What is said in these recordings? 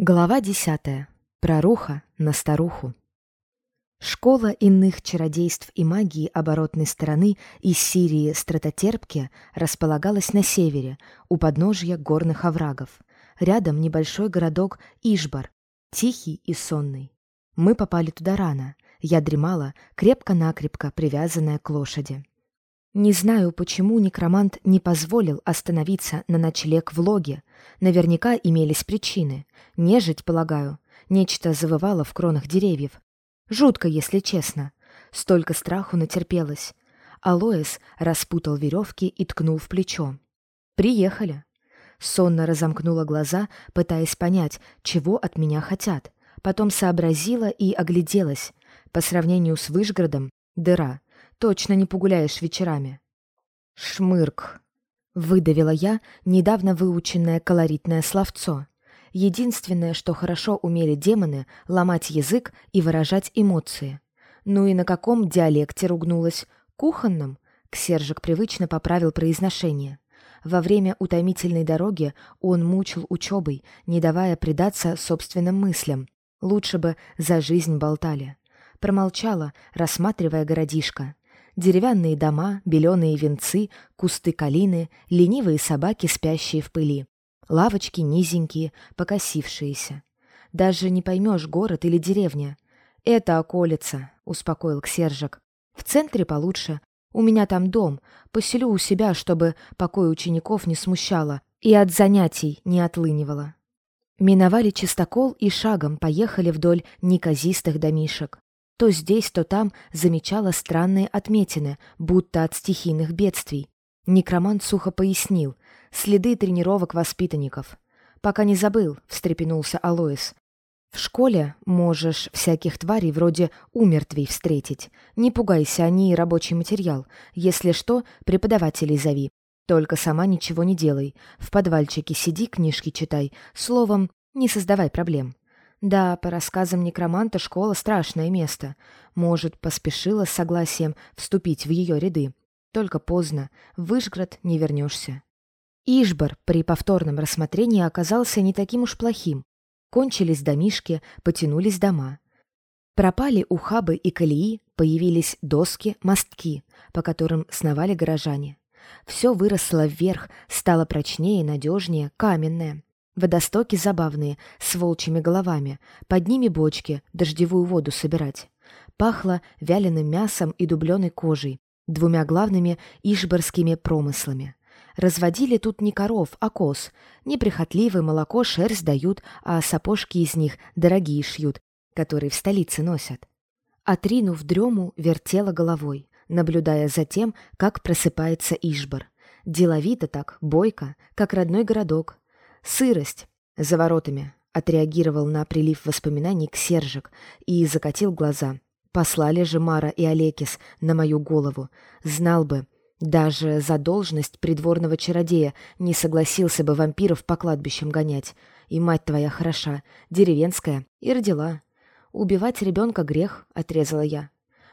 Глава десятая. Проруха на старуху. Школа иных чародейств и магии оборотной стороны из Сирии Стратотерпки располагалась на севере, у подножья горных оврагов. Рядом небольшой городок Ишбар, тихий и сонный. Мы попали туда рано. Я дремала, крепко-накрепко привязанная к лошади. Не знаю, почему некромант не позволил остановиться на ночлег в логе. Наверняка имелись причины. Нежить, полагаю. Нечто завывало в кронах деревьев. Жутко, если честно. Столько страху натерпелось. Алоэс распутал веревки и ткнул в плечо. «Приехали». Сонно разомкнула глаза, пытаясь понять, чего от меня хотят. Потом сообразила и огляделась. По сравнению с Вышгородом — дыра — Точно не погуляешь вечерами. Шмырк. Выдавила я недавно выученное колоритное словцо. Единственное, что хорошо умели демоны — ломать язык и выражать эмоции. Ну и на каком диалекте ругнулась? Кухонном? Ксержик привычно поправил произношение. Во время утомительной дороги он мучил учебой, не давая предаться собственным мыслям. Лучше бы за жизнь болтали. Промолчала, рассматривая городишко. Деревянные дома, беленые венцы, кусты калины, ленивые собаки, спящие в пыли. Лавочки низенькие, покосившиеся. Даже не поймешь, город или деревня. «Это околица», — успокоил Ксержик. «В центре получше. У меня там дом. Поселю у себя, чтобы покой учеников не смущало и от занятий не отлынивало». Миновали чистокол и шагом поехали вдоль неказистых домишек. То здесь, то там замечала странные отметины, будто от стихийных бедствий. Некромант сухо пояснил. Следы тренировок воспитанников. «Пока не забыл», — встрепенулся Алоис. «В школе можешь всяких тварей вроде умертвей встретить. Не пугайся, они рабочий материал. Если что, преподавателей зови. Только сама ничего не делай. В подвальчике сиди, книжки читай. Словом, не создавай проблем. Да, по рассказам некроманта, школа — страшное место. Может, поспешила с согласием вступить в ее ряды. Только поздно. В Вышград не вернешься. Ишбор при повторном рассмотрении оказался не таким уж плохим. Кончились домишки, потянулись дома. Пропали ухабы и колеи, появились доски, мостки, по которым сновали горожане. Все выросло вверх, стало прочнее, надежнее, каменное. Водостоки забавные, с волчьими головами. Под ними бочки, дождевую воду собирать. Пахло вяленым мясом и дубленой кожей, двумя главными ишборскими промыслами. Разводили тут не коров, а коз. Неприхотливое молоко шерсть дают, а сапожки из них дорогие шьют, которые в столице носят. Отринув дрему, вертела головой, наблюдая за тем, как просыпается Ишбор. Деловито так, бойко, как родной городок, «Сырость за воротами», — отреагировал на прилив воспоминаний Ксержик и закатил глаза. «Послали же Мара и Олекис на мою голову. Знал бы, даже за должность придворного чародея не согласился бы вампиров по кладбищам гонять. И мать твоя хороша, деревенская, и родила. Убивать ребенка грех, — отрезала я.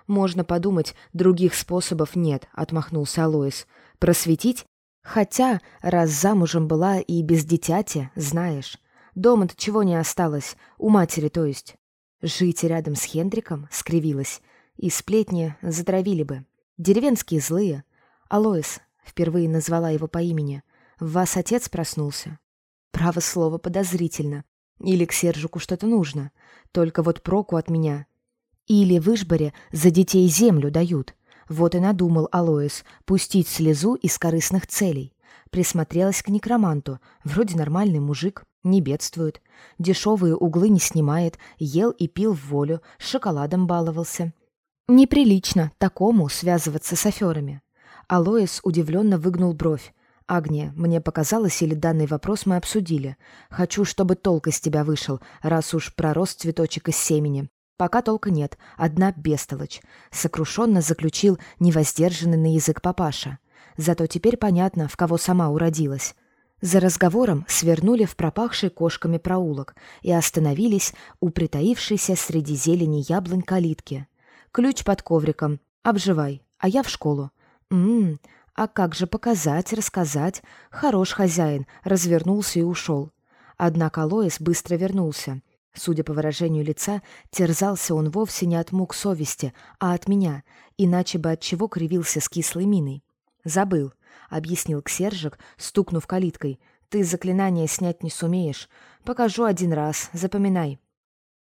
Можно подумать, других способов нет, — отмахнулся Алоис. Просветить Хотя, раз замужем была и без дитяти, знаешь, дома-то чего не осталось, у матери, то есть. Жить рядом с Хендриком скривилась, и сплетни затравили бы. Деревенские злые. Алоис, впервые назвала его по имени, в вас отец проснулся. Право слово подозрительно. Или к Сержику что-то нужно. Только вот проку от меня. Или в Ишборе за детей землю дают. Вот и надумал Алоис пустить слезу из корыстных целей. Присмотрелась к некроманту. Вроде нормальный мужик, не бедствует. Дешевые углы не снимает, ел и пил в волю, шоколадом баловался. Неприлично такому связываться с аферами. Алоис удивленно выгнул бровь. «Агния, мне показалось, или данный вопрос мы обсудили. Хочу, чтобы толк из тебя вышел, раз уж пророс цветочек из семени. Пока толка нет, одна бестолочь. Сокрушенно заключил невоздержанный на язык папаша. Зато теперь понятно, в кого сама уродилась. За разговором свернули в пропахший кошками проулок и остановились у притаившейся среди зелени яблонь калитки. Ключ под ковриком. Обживай, а я в школу. Ммм, а как же показать, рассказать? Хорош хозяин, развернулся и ушел. Однако Лоис быстро вернулся. Судя по выражению лица, терзался он вовсе не от мук совести, а от меня, иначе бы от чего кривился с кислой миной. «Забыл», — объяснил Ксержик, стукнув калиткой. «Ты заклинание снять не сумеешь. Покажу один раз, запоминай».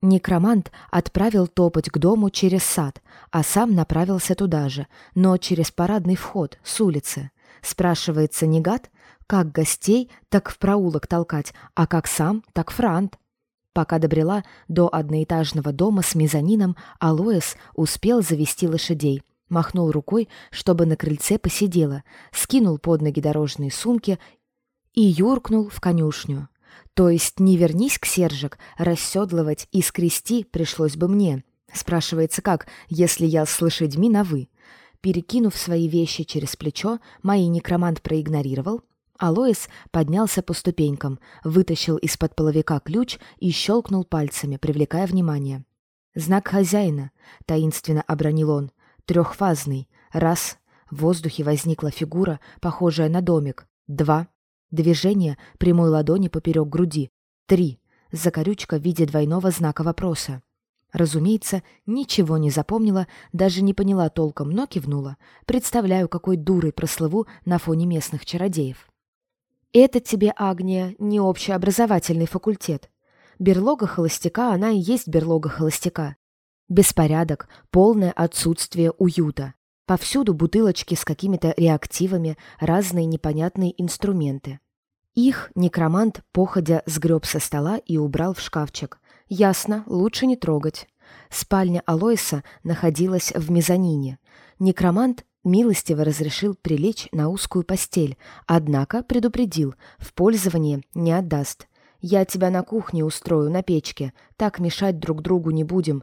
Некромант отправил топать к дому через сад, а сам направился туда же, но через парадный вход, с улицы. Спрашивается не гад, как гостей, так в проулок толкать, а как сам, так франт. Пока добрела до одноэтажного дома с мезонином, Алоэс успел завести лошадей. Махнул рукой, чтобы на крыльце посидела, скинул под ноги дорожные сумки и юркнул в конюшню. То есть не вернись к Сержик, расседлывать и скрести пришлось бы мне. Спрашивается как, если я с лошадьми на «вы». Перекинув свои вещи через плечо, мои некромант проигнорировал, Алоис поднялся по ступенькам, вытащил из-под половика ключ и щелкнул пальцами, привлекая внимание. «Знак хозяина», — таинственно обронил он, — «трехфазный. Раз». В воздухе возникла фигура, похожая на домик. Два. Движение прямой ладони поперек груди. Три. Закорючка в виде двойного знака вопроса. Разумеется, ничего не запомнила, даже не поняла толком, но кивнула. Представляю, какой дурой прослыву на фоне местных чародеев. Это тебе, Агния, не общеобразовательный факультет. Берлога холостяка, она и есть берлога холостяка. Беспорядок, полное отсутствие уюта. Повсюду бутылочки с какими-то реактивами, разные непонятные инструменты. Их некромант походя сгреб со стола и убрал в шкафчик. Ясно, лучше не трогать. Спальня Алоиса находилась в мезонине. Некромант милостиво разрешил прилечь на узкую постель, однако предупредил, в пользование не отдаст. «Я тебя на кухне устрою, на печке, так мешать друг другу не будем.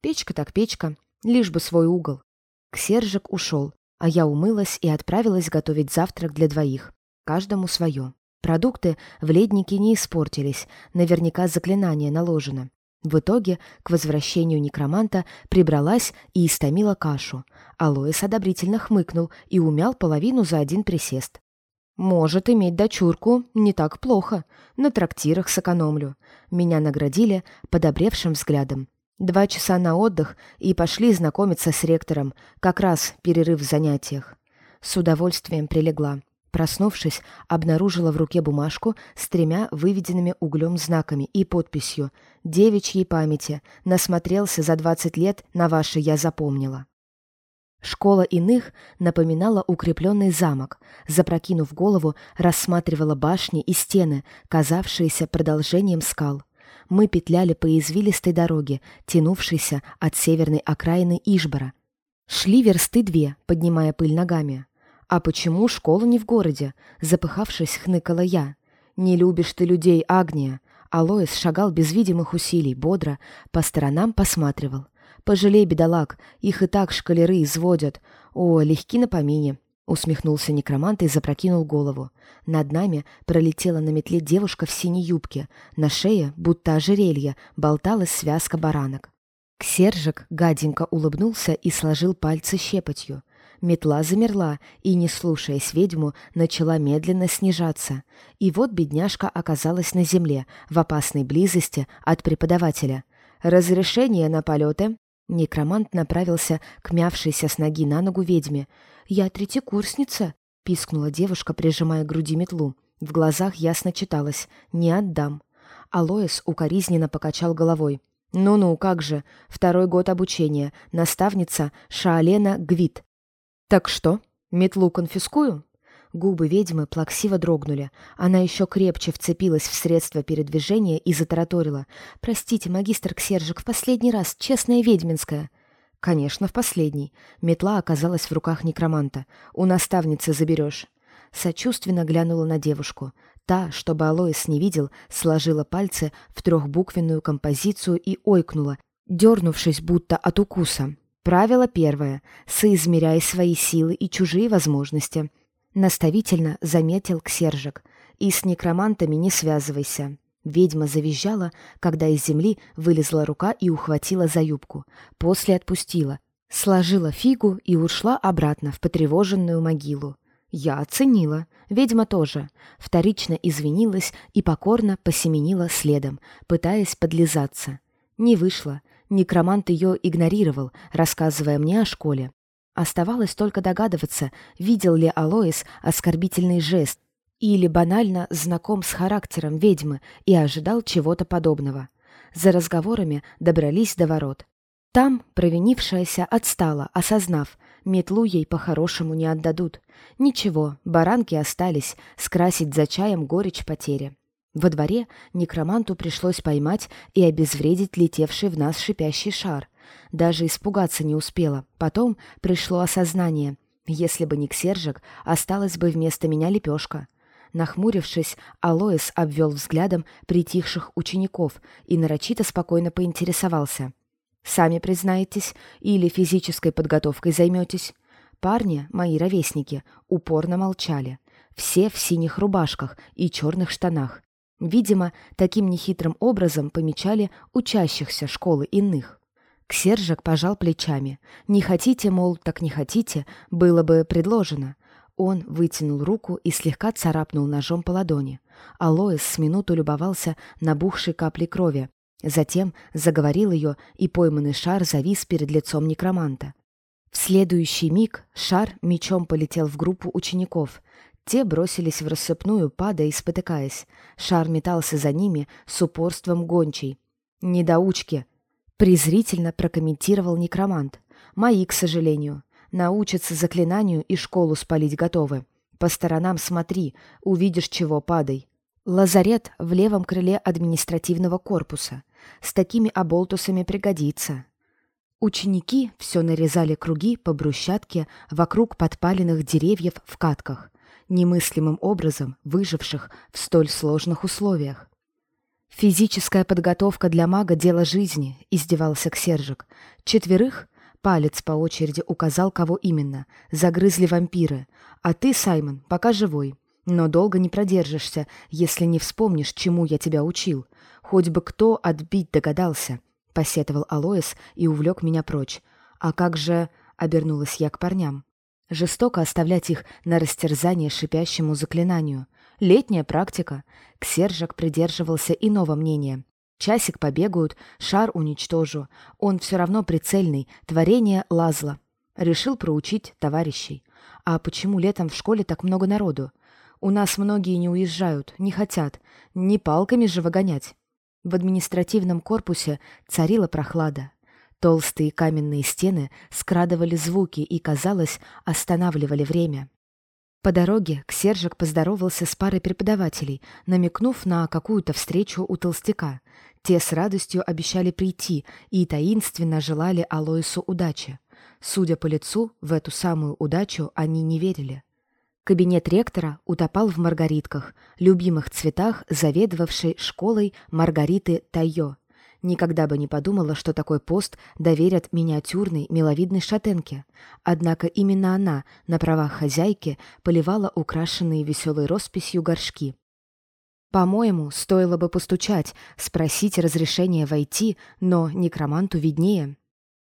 Печка так печка, лишь бы свой угол». Ксержик ушел, а я умылась и отправилась готовить завтрак для двоих, каждому свое. Продукты в леднике не испортились, наверняка заклинание наложено. В итоге к возвращению некроманта прибралась и истомила кашу. Алоис одобрительно хмыкнул и умял половину за один присест. «Может, иметь дочурку не так плохо. На трактирах сэкономлю». Меня наградили подобревшим взглядом. Два часа на отдых и пошли знакомиться с ректором, как раз перерыв в занятиях. С удовольствием прилегла. Проснувшись, обнаружила в руке бумажку с тремя выведенными углем знаками и подписью «Девичьей памяти. Насмотрелся за двадцать лет, на ваши я запомнила». Школа иных напоминала укрепленный замок. Запрокинув голову, рассматривала башни и стены, казавшиеся продолжением скал. Мы петляли по извилистой дороге, тянувшейся от северной окраины Ижбора. Шли версты две, поднимая пыль ногами. «А почему школа не в городе?» Запыхавшись, хныкала я. «Не любишь ты людей, Агния!» Алоис шагал без видимых усилий, бодро, по сторонам посматривал. «Пожалей, бедолаг, их и так шкалеры изводят. О, легки на помине!» Усмехнулся некромант и запрокинул голову. Над нами пролетела на метле девушка в синей юбке. На шее, будто ожерелье, болталась связка баранок. Ксержик гаденько улыбнулся и сложил пальцы щепотью. Метла замерла и, не слушаясь ведьму, начала медленно снижаться. И вот бедняжка оказалась на земле, в опасной близости от преподавателя. «Разрешение на полеты?» Некромант направился к мявшейся с ноги на ногу ведьме. «Я третьекурсница», — пискнула девушка, прижимая к груди метлу. В глазах ясно читалось «Не отдам». Алоис укоризненно покачал головой. «Ну-ну, как же. Второй год обучения. Наставница Шаолена Гвит. «Так что, метлу конфискую?» Губы ведьмы плаксиво дрогнули. Она еще крепче вцепилась в средства передвижения и затараторила. «Простите, магистр Ксержик, в последний раз, честная ведьминская». «Конечно, в последний. Метла оказалась в руках некроманта. У наставницы заберешь». Сочувственно глянула на девушку. Та, чтобы Алоис не видел, сложила пальцы в трехбуквенную композицию и ойкнула, дернувшись будто от укуса. Правило первое. Соизмеряй свои силы и чужие возможности. Наставительно заметил Ксержик. И с некромантами не связывайся. Ведьма завизжала, когда из земли вылезла рука и ухватила за юбку. После отпустила. Сложила фигу и ушла обратно в потревоженную могилу. Я оценила. Ведьма тоже. Вторично извинилась и покорно посеменила следом, пытаясь подлизаться. Не вышло. Некромант ее игнорировал, рассказывая мне о школе. Оставалось только догадываться, видел ли Алоис оскорбительный жест или банально знаком с характером ведьмы и ожидал чего-то подобного. За разговорами добрались до ворот. Там провинившаяся отстала, осознав, метлу ей по-хорошему не отдадут. Ничего, баранки остались, скрасить за чаем горечь потери. Во дворе некроманту пришлось поймать и обезвредить летевший в нас шипящий шар. Даже испугаться не успела. Потом пришло осознание. Если бы не Ксержик, осталась бы вместо меня лепешка. Нахмурившись, Алоис обвел взглядом притихших учеников и нарочито спокойно поинтересовался. Сами признаетесь или физической подготовкой займетесь? Парни, мои ровесники, упорно молчали. Все в синих рубашках и черных штанах. Видимо, таким нехитрым образом помечали учащихся школы иных. Ксержик пожал плечами. «Не хотите, мол, так не хотите, было бы предложено». Он вытянул руку и слегка царапнул ножом по ладони. Алоис с минуту любовался набухшей каплей крови, Затем заговорил ее, и пойманный шар завис перед лицом некроманта. В следующий миг шар мечом полетел в группу учеников. Те бросились в рассыпную, падая и спотыкаясь. Шар метался за ними с упорством гончей. «Недоучки!» — презрительно прокомментировал некромант. «Мои, к сожалению. Научатся заклинанию и школу спалить готовы. По сторонам смотри, увидишь, чего падай. Лазарет в левом крыле административного корпуса. С такими оболтусами пригодится. Ученики все нарезали круги по брусчатке вокруг подпаленных деревьев в катках, немыслимым образом выживших в столь сложных условиях. «Физическая подготовка для мага — дело жизни», — издевался Ксержик. «Четверых Палец по очереди указал, кого именно. Загрызли вампиры. А ты, Саймон, пока живой. Но долго не продержишься, если не вспомнишь, чему я тебя учил. Хоть бы кто отбить догадался, — посетовал Алоис и увлек меня прочь. А как же... — обернулась я к парням. Жестоко оставлять их на растерзание шипящему заклинанию. Летняя практика. Ксержак придерживался иного мнения. Часик побегают, шар уничтожу. Он все равно прицельный, творение лазла. Решил проучить товарищей. А почему летом в школе так много народу? У нас многие не уезжают, не хотят. Не палками же выгонять. В административном корпусе царила прохлада. Толстые каменные стены скрадывали звуки и, казалось, останавливали время. По дороге Ксержик поздоровался с парой преподавателей, намекнув на какую-то встречу у толстяка. Те с радостью обещали прийти и таинственно желали Алоису удачи. Судя по лицу, в эту самую удачу они не верили. Кабинет ректора утопал в маргаритках, любимых цветах заведовавшей школой Маргариты Тайо. Никогда бы не подумала, что такой пост доверят миниатюрной, миловидной шатенке. Однако именно она, на правах хозяйки, поливала украшенные веселой росписью горшки. По-моему, стоило бы постучать, спросить разрешения войти, но некроманту виднее.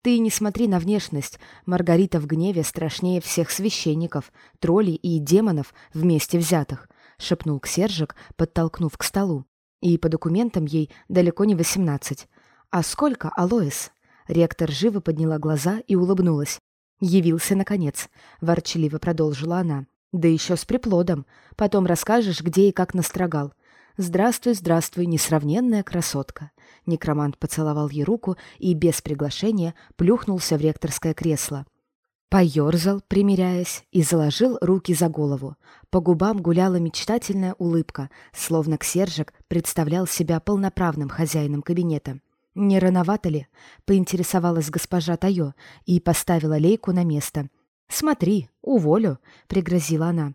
Ты не смотри на внешность. Маргарита в гневе страшнее всех священников, троллей и демонов вместе взятых, шепнул Ксержик, подтолкнув к столу. И по документам ей далеко не восемнадцать. А сколько, Алоис? Ректор живо подняла глаза и улыбнулась. Явился, наконец, ворчливо продолжила она. Да еще с приплодом. Потом расскажешь, где и как настрогал. «Здравствуй, здравствуй, несравненная красотка!» Некромант поцеловал ей руку и без приглашения плюхнулся в ректорское кресло. Поерзал, примиряясь, и заложил руки за голову. По губам гуляла мечтательная улыбка, словно Ксержик представлял себя полноправным хозяином кабинета. «Не рановато ли?» — поинтересовалась госпожа Тайо и поставила лейку на место. «Смотри, уволю», — пригрозила она.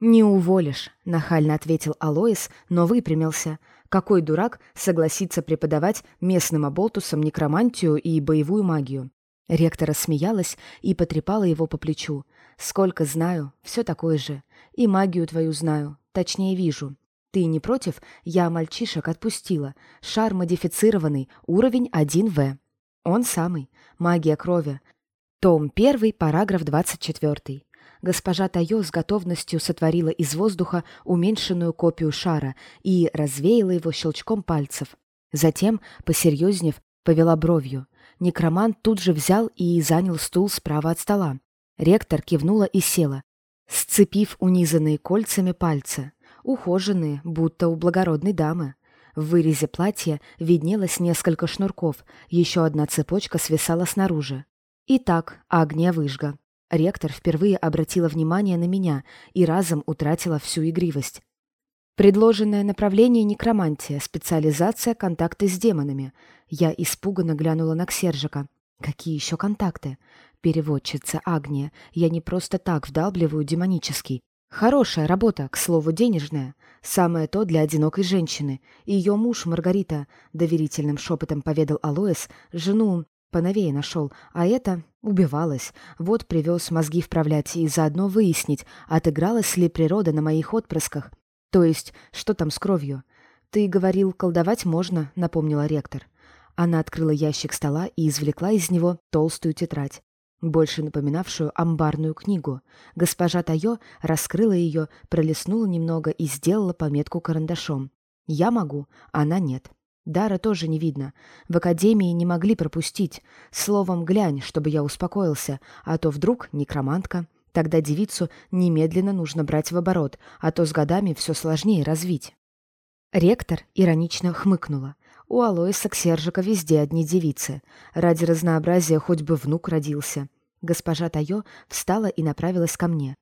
«Не уволишь», — нахально ответил Алоис, но выпрямился. «Какой дурак согласится преподавать местным оболтусам некромантию и боевую магию?» Ректора смеялась и потрепала его по плечу. «Сколько знаю, все такое же. И магию твою знаю, точнее вижу. Ты не против? Я мальчишек отпустила. Шар модифицированный, уровень 1В. Он самый. Магия крови. Том 1, параграф 24. Госпожа Тайо с готовностью сотворила из воздуха уменьшенную копию шара и развеяла его щелчком пальцев. Затем, посерьезнев, повела бровью. Некромант тут же взял и занял стул справа от стола. Ректор кивнула и села, сцепив унизанные кольцами пальцы, ухоженные, будто у благородной дамы. В вырезе платья виднелось несколько шнурков, еще одна цепочка свисала снаружи. Итак, Агния Выжга. Ректор впервые обратила внимание на меня и разом утратила всю игривость. Предложенное направление некромантия, специализация контакты с демонами. Я испуганно глянула на Ксержика. Какие еще контакты? Переводчица Агния. Я не просто так вдалбливаю демонический. Хорошая работа, к слову, денежная. Самое то для одинокой женщины. Ее муж, Маргарита, доверительным шепотом поведал Алоэс, жену поновее нашел, а это убивалась. Вот привез мозги вправлять и заодно выяснить, отыгралась ли природа на моих отпрысках. То есть, что там с кровью? Ты говорил, колдовать можно, напомнила ректор. Она открыла ящик стола и извлекла из него толстую тетрадь, больше напоминавшую амбарную книгу. Госпожа Тайо раскрыла ее, пролистнула немного и сделала пометку карандашом. «Я могу, она нет». Дара тоже не видно. В академии не могли пропустить. Словом, глянь, чтобы я успокоился, а то вдруг некромантка. Тогда девицу немедленно нужно брать в оборот, а то с годами все сложнее развить. Ректор иронично хмыкнула. У Алоиса Ксержика везде одни девицы. Ради разнообразия хоть бы внук родился. Госпожа Тайо встала и направилась ко мне.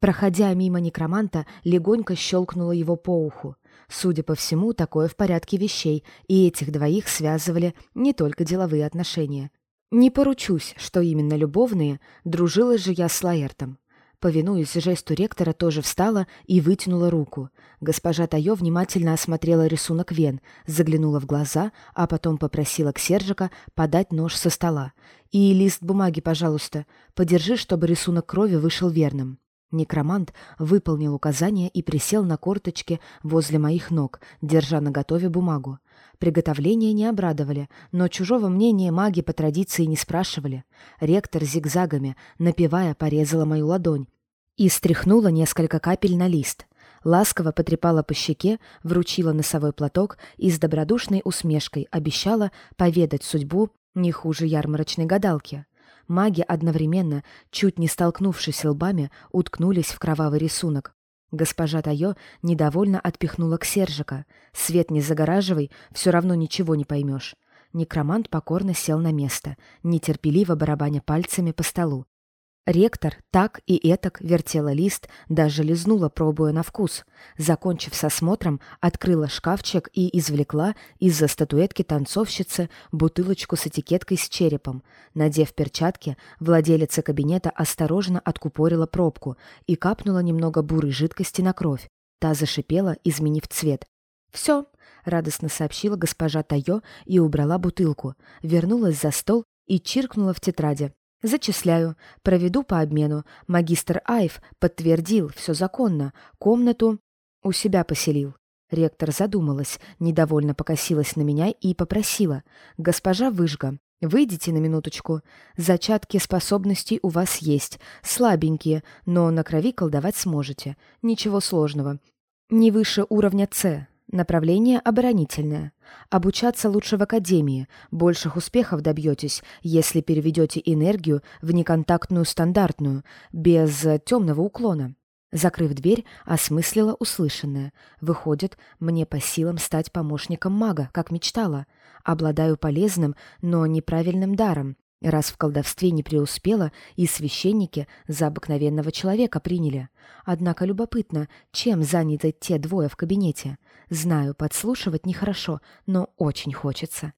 Проходя мимо некроманта, легонько щелкнула его по уху. Судя по всему, такое в порядке вещей, и этих двоих связывали не только деловые отношения. Не поручусь, что именно любовные, дружила же я с Лаэртом. Повинуясь жесту ректора, тоже встала и вытянула руку. Госпожа Тайо внимательно осмотрела рисунок вен, заглянула в глаза, а потом попросила Ксержика подать нож со стола. «И лист бумаги, пожалуйста. Подержи, чтобы рисунок крови вышел верным». Некромант выполнил указание и присел на корточки возле моих ног, держа наготове бумагу. Приготовления не обрадовали, но чужого мнения маги по традиции не спрашивали. Ректор зигзагами, напевая, порезала мою ладонь и стряхнула несколько капель на лист. Ласково потрепала по щеке, вручила носовой платок и с добродушной усмешкой обещала поведать судьбу не хуже ярмарочной гадалки. Маги одновременно, чуть не столкнувшись лбами, уткнулись в кровавый рисунок. Госпожа Тайо недовольно отпихнула к Сержика. «Свет не загораживай, все равно ничего не поймешь». Некромант покорно сел на место, нетерпеливо барабаня пальцами по столу. Ректор так и этак вертела лист, даже лизнула, пробуя на вкус. Закончив с осмотром, открыла шкафчик и извлекла из-за статуэтки танцовщицы бутылочку с этикеткой с черепом. Надев перчатки, владелица кабинета осторожно откупорила пробку и капнула немного бурой жидкости на кровь. Та зашипела, изменив цвет. «Все», — радостно сообщила госпожа Тайо и убрала бутылку, вернулась за стол и чиркнула в тетради. Зачисляю. Проведу по обмену. Магистр Айв подтвердил, все законно. Комнату у себя поселил. Ректор задумалась, недовольно покосилась на меня и попросила. «Госпожа Выжга, выйдите на минуточку. Зачатки способностей у вас есть. Слабенькие, но на крови колдовать сможете. Ничего сложного. Не выше уровня С. Направление оборонительное. Обучаться лучше в академии. Больших успехов добьетесь, если переведете энергию в неконтактную стандартную, без темного уклона. Закрыв дверь, осмыслила услышанное. Выходит, мне по силам стать помощником мага, как мечтала. Обладаю полезным, но неправильным даром, раз в колдовстве не преуспела, и священники за обыкновенного человека приняли. Однако любопытно, чем заняты те двое в кабинете. Знаю, подслушивать нехорошо, но очень хочется.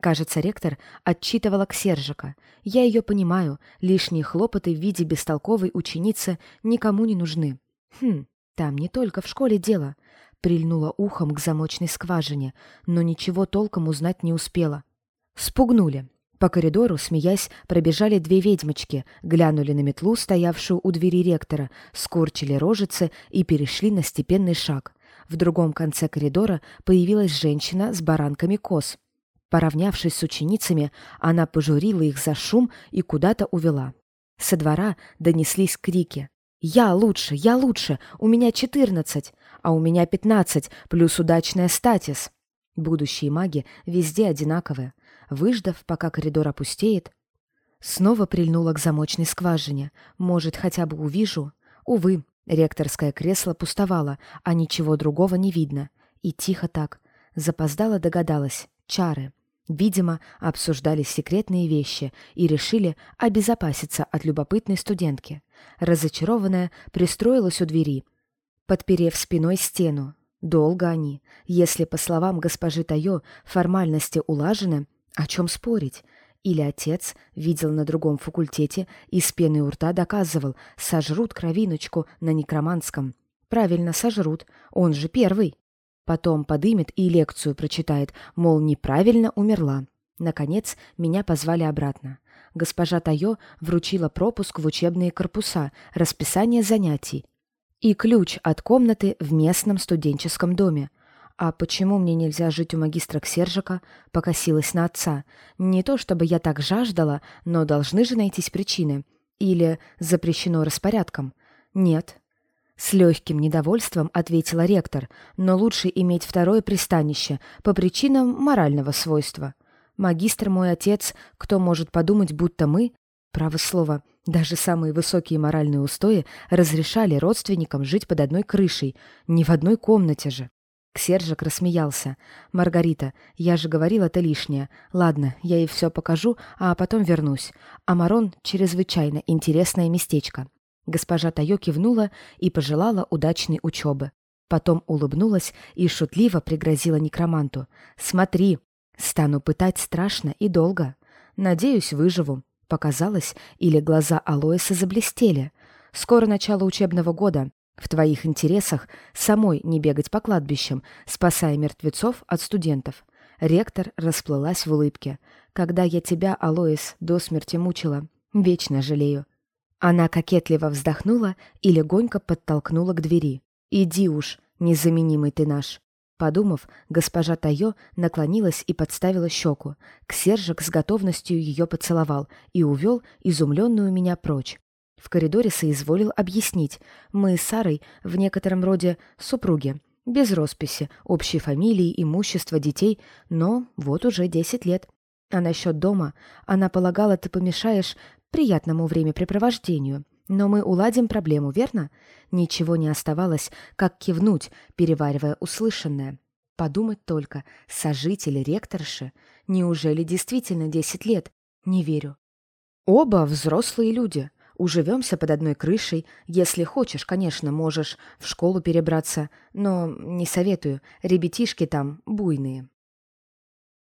Кажется, ректор отчитывала Ксержика. Я ее понимаю, лишние хлопоты в виде бестолковой ученицы никому не нужны. Хм, там не только в школе дело. Прильнула ухом к замочной скважине, но ничего толком узнать не успела. Спугнули. По коридору, смеясь, пробежали две ведьмочки, глянули на метлу, стоявшую у двери ректора, скорчили рожицы и перешли на степенный шаг. В другом конце коридора появилась женщина с баранками коз. Поравнявшись с ученицами, она пожурила их за шум и куда-то увела. Со двора донеслись крики. «Я лучше, я лучше! У меня четырнадцать, а у меня пятнадцать, плюс удачная статис!» Будущие маги везде одинаковые. Выждав, пока коридор опустеет, снова прильнула к замочной скважине. Может, хотя бы увижу? Увы, ректорское кресло пустовало, а ничего другого не видно. И тихо так. Запоздала догадалась. Чары. Видимо, обсуждали секретные вещи и решили обезопаситься от любопытной студентки. Разочарованная пристроилась у двери, подперев спиной стену. Долго они. Если, по словам госпожи Тайо, формальности улажены, о чем спорить? Или отец видел на другом факультете и с пеной у рта доказывал, сожрут кровиночку на некроманском. Правильно, сожрут, он же первый. Потом подымет и лекцию прочитает, мол, неправильно умерла. Наконец, меня позвали обратно. Госпожа Тайо вручила пропуск в учебные корпуса, расписание занятий и ключ от комнаты в местном студенческом доме. А почему мне нельзя жить у магистра Ксержика? Покосилась на отца. Не то чтобы я так жаждала, но должны же найтись причины. Или запрещено распорядком. Нет, с легким недовольством ответила ректор, но лучше иметь второе пристанище по причинам морального свойства. Магистр мой отец, кто может подумать, будто мы, право слово, даже самые высокие моральные устои разрешали родственникам жить под одной крышей, не в одной комнате же. Ксержик рассмеялся. «Маргарита, я же говорила, это лишнее. Ладно, я ей все покажу, а потом вернусь. Амарон — чрезвычайно интересное местечко. Госпожа Тайо кивнула и пожелала удачной учебы. Потом улыбнулась и шутливо пригрозила некроманту. «Смотри, стану пытать страшно и долго. Надеюсь, выживу». Показалось, или глаза Алоиса заблестели. «Скоро начало учебного года. В твоих интересах самой не бегать по кладбищам, спасая мертвецов от студентов». Ректор расплылась в улыбке. «Когда я тебя, Алоис, до смерти мучила, вечно жалею. Она кокетливо вздохнула и легонько подтолкнула к двери. «Иди уж, незаменимый ты наш!» Подумав, госпожа Тайо наклонилась и подставила щеку. Ксержик с готовностью ее поцеловал и увел изумленную меня прочь. В коридоре соизволил объяснить. Мы с Сарой в некотором роде супруги. Без росписи, общей фамилии, имущества, детей. Но вот уже десять лет. А насчет дома, она полагала, ты помешаешь приятному времяпрепровождению. Но мы уладим проблему, верно? Ничего не оставалось, как кивнуть, переваривая услышанное. Подумать только, сожители ректорши. Неужели действительно десять лет? Не верю. Оба взрослые люди. Уживемся под одной крышей. Если хочешь, конечно, можешь в школу перебраться. Но не советую, ребятишки там буйные.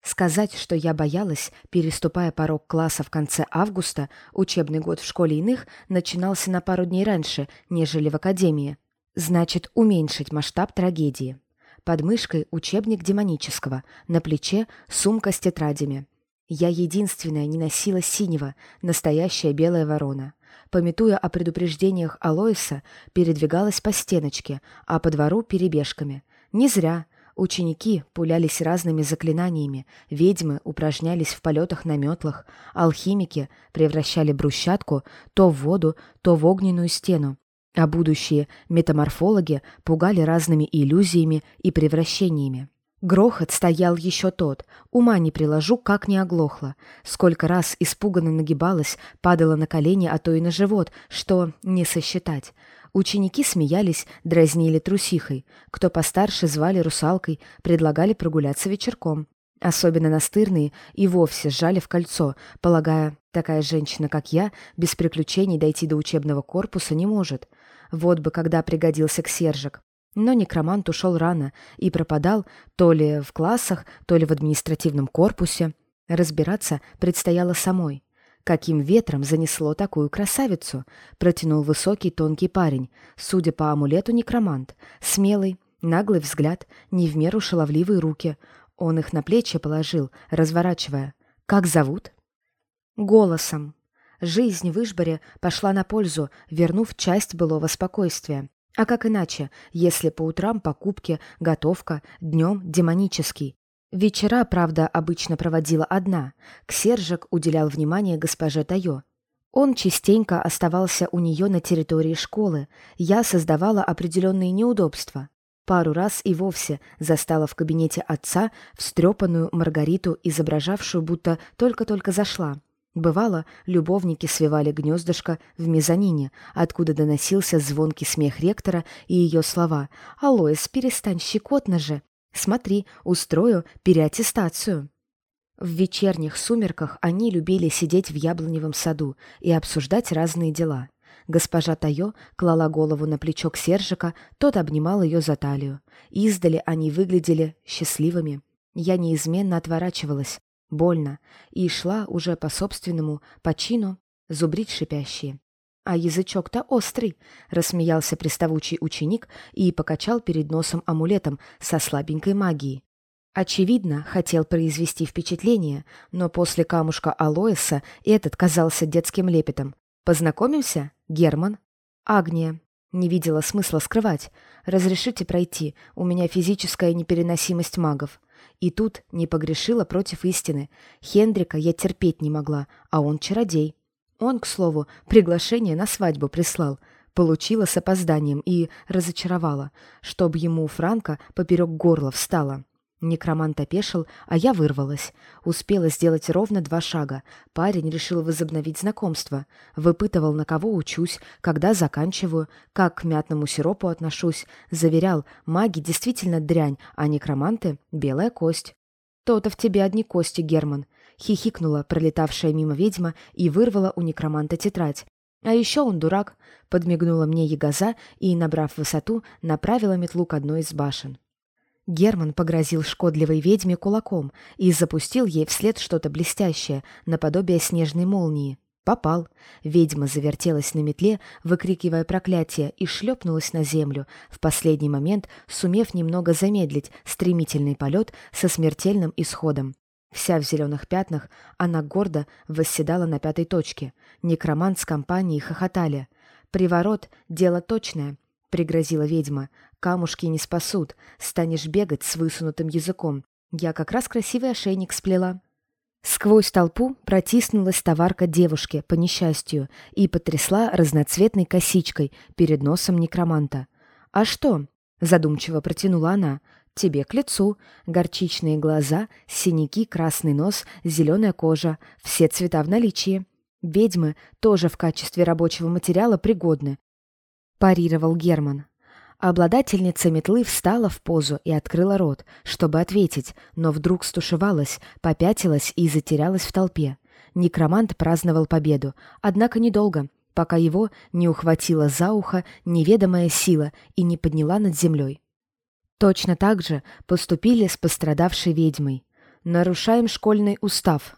Сказать, что я боялась, переступая порог класса в конце августа, учебный год в школе иных начинался на пару дней раньше, нежели в академии. Значит, уменьшить масштаб трагедии. Под мышкой учебник демонического, на плече сумка с тетрадями. Я единственная не носила синего, настоящая белая ворона. Пометуя о предупреждениях Алоиса, передвигалась по стеночке, а по двору перебежками. Не зря, Ученики пулялись разными заклинаниями, ведьмы упражнялись в полетах на метлах, алхимики превращали брусчатку то в воду, то в огненную стену, а будущие метаморфологи пугали разными иллюзиями и превращениями. Грохот стоял еще тот, ума не приложу, как не оглохла. Сколько раз испуганно нагибалась, падала на колени, а то и на живот, что не сосчитать. Ученики смеялись, дразнили трусихой. Кто постарше звали русалкой, предлагали прогуляться вечерком. Особенно настырные и вовсе сжали в кольцо, полагая, такая женщина, как я, без приключений дойти до учебного корпуса не может. Вот бы когда пригодился ксержик. Но некромант ушел рано и пропадал то ли в классах, то ли в административном корпусе. Разбираться предстояло самой. Каким ветром занесло такую красавицу? Протянул высокий тонкий парень, судя по амулету некромант. Смелый, наглый взгляд, не в меру шаловливые руки. Он их на плечи положил, разворачивая. «Как зовут?» «Голосом». Жизнь в Ишборе пошла на пользу, вернув часть былого спокойствия. А как иначе, если по утрам покупки, готовка, днем демонический? Вечера, правда, обычно проводила одна. Ксержик уделял внимание госпоже Тайо. Он частенько оставался у нее на территории школы. Я создавала определенные неудобства. Пару раз и вовсе застала в кабинете отца встрепанную Маргариту, изображавшую, будто только-только зашла. Бывало, любовники свивали гнездышко в мезонине, откуда доносился звонкий смех ректора и ее слова «Алоис, перестань, щекотно же! Смотри, устрою переаттестацию!» В вечерних сумерках они любили сидеть в яблоневом саду и обсуждать разные дела. Госпожа Тайо клала голову на плечо Сержика, тот обнимал ее за талию. Издали они выглядели счастливыми. Я неизменно отворачивалась, больно, и шла уже по собственному почину зубрить шипящие. «А язычок-то острый!» — рассмеялся приставучий ученик и покачал перед носом амулетом со слабенькой магией. Очевидно, хотел произвести впечатление, но после камушка Алоэса этот казался детским лепетом. «Познакомимся, Герман?» «Агния». Не видела смысла скрывать. «Разрешите пройти, у меня физическая непереносимость магов». И тут не погрешила против истины. Хендрика я терпеть не могла, а он чародей. Он, к слову, приглашение на свадьбу прислал. Получила с опозданием и разочаровала, чтоб ему Франка поперек горла встала. Некромант опешил, а я вырвалась. Успела сделать ровно два шага. Парень решил возобновить знакомство. Выпытывал, на кого учусь, когда заканчиваю, как к мятному сиропу отношусь. Заверял, маги действительно дрянь, а некроманты — белая кость. «То-то в тебе одни кости, Герман», — хихикнула пролетавшая мимо ведьма и вырвала у некроманта тетрадь. «А еще он дурак», — подмигнула мне ягоза и, набрав высоту, направила метлу к одной из башен. Герман погрозил шкодливой ведьме кулаком и запустил ей вслед что-то блестящее, наподобие снежной молнии. Попал. Ведьма завертелась на метле, выкрикивая проклятие, и шлепнулась на землю, в последний момент сумев немного замедлить стремительный полет со смертельным исходом. Вся в зеленых пятнах, она гордо восседала на пятой точке. Некромант с компанией хохотали. «Приворот — дело точное», — пригрозила ведьма. Камушки не спасут. Станешь бегать с высунутым языком. Я как раз красивый ошейник сплела». Сквозь толпу протиснулась товарка девушки, по несчастью, и потрясла разноцветной косичкой перед носом некроманта. «А что?» — задумчиво протянула она. «Тебе к лицу. Горчичные глаза, синяки, красный нос, зеленая кожа. Все цвета в наличии. Ведьмы тоже в качестве рабочего материала пригодны», — парировал Герман. Обладательница метлы встала в позу и открыла рот, чтобы ответить, но вдруг стушевалась, попятилась и затерялась в толпе. Некромант праздновал победу, однако недолго, пока его не ухватила за ухо неведомая сила и не подняла над землей. Точно так же поступили с пострадавшей ведьмой. Нарушаем школьный устав.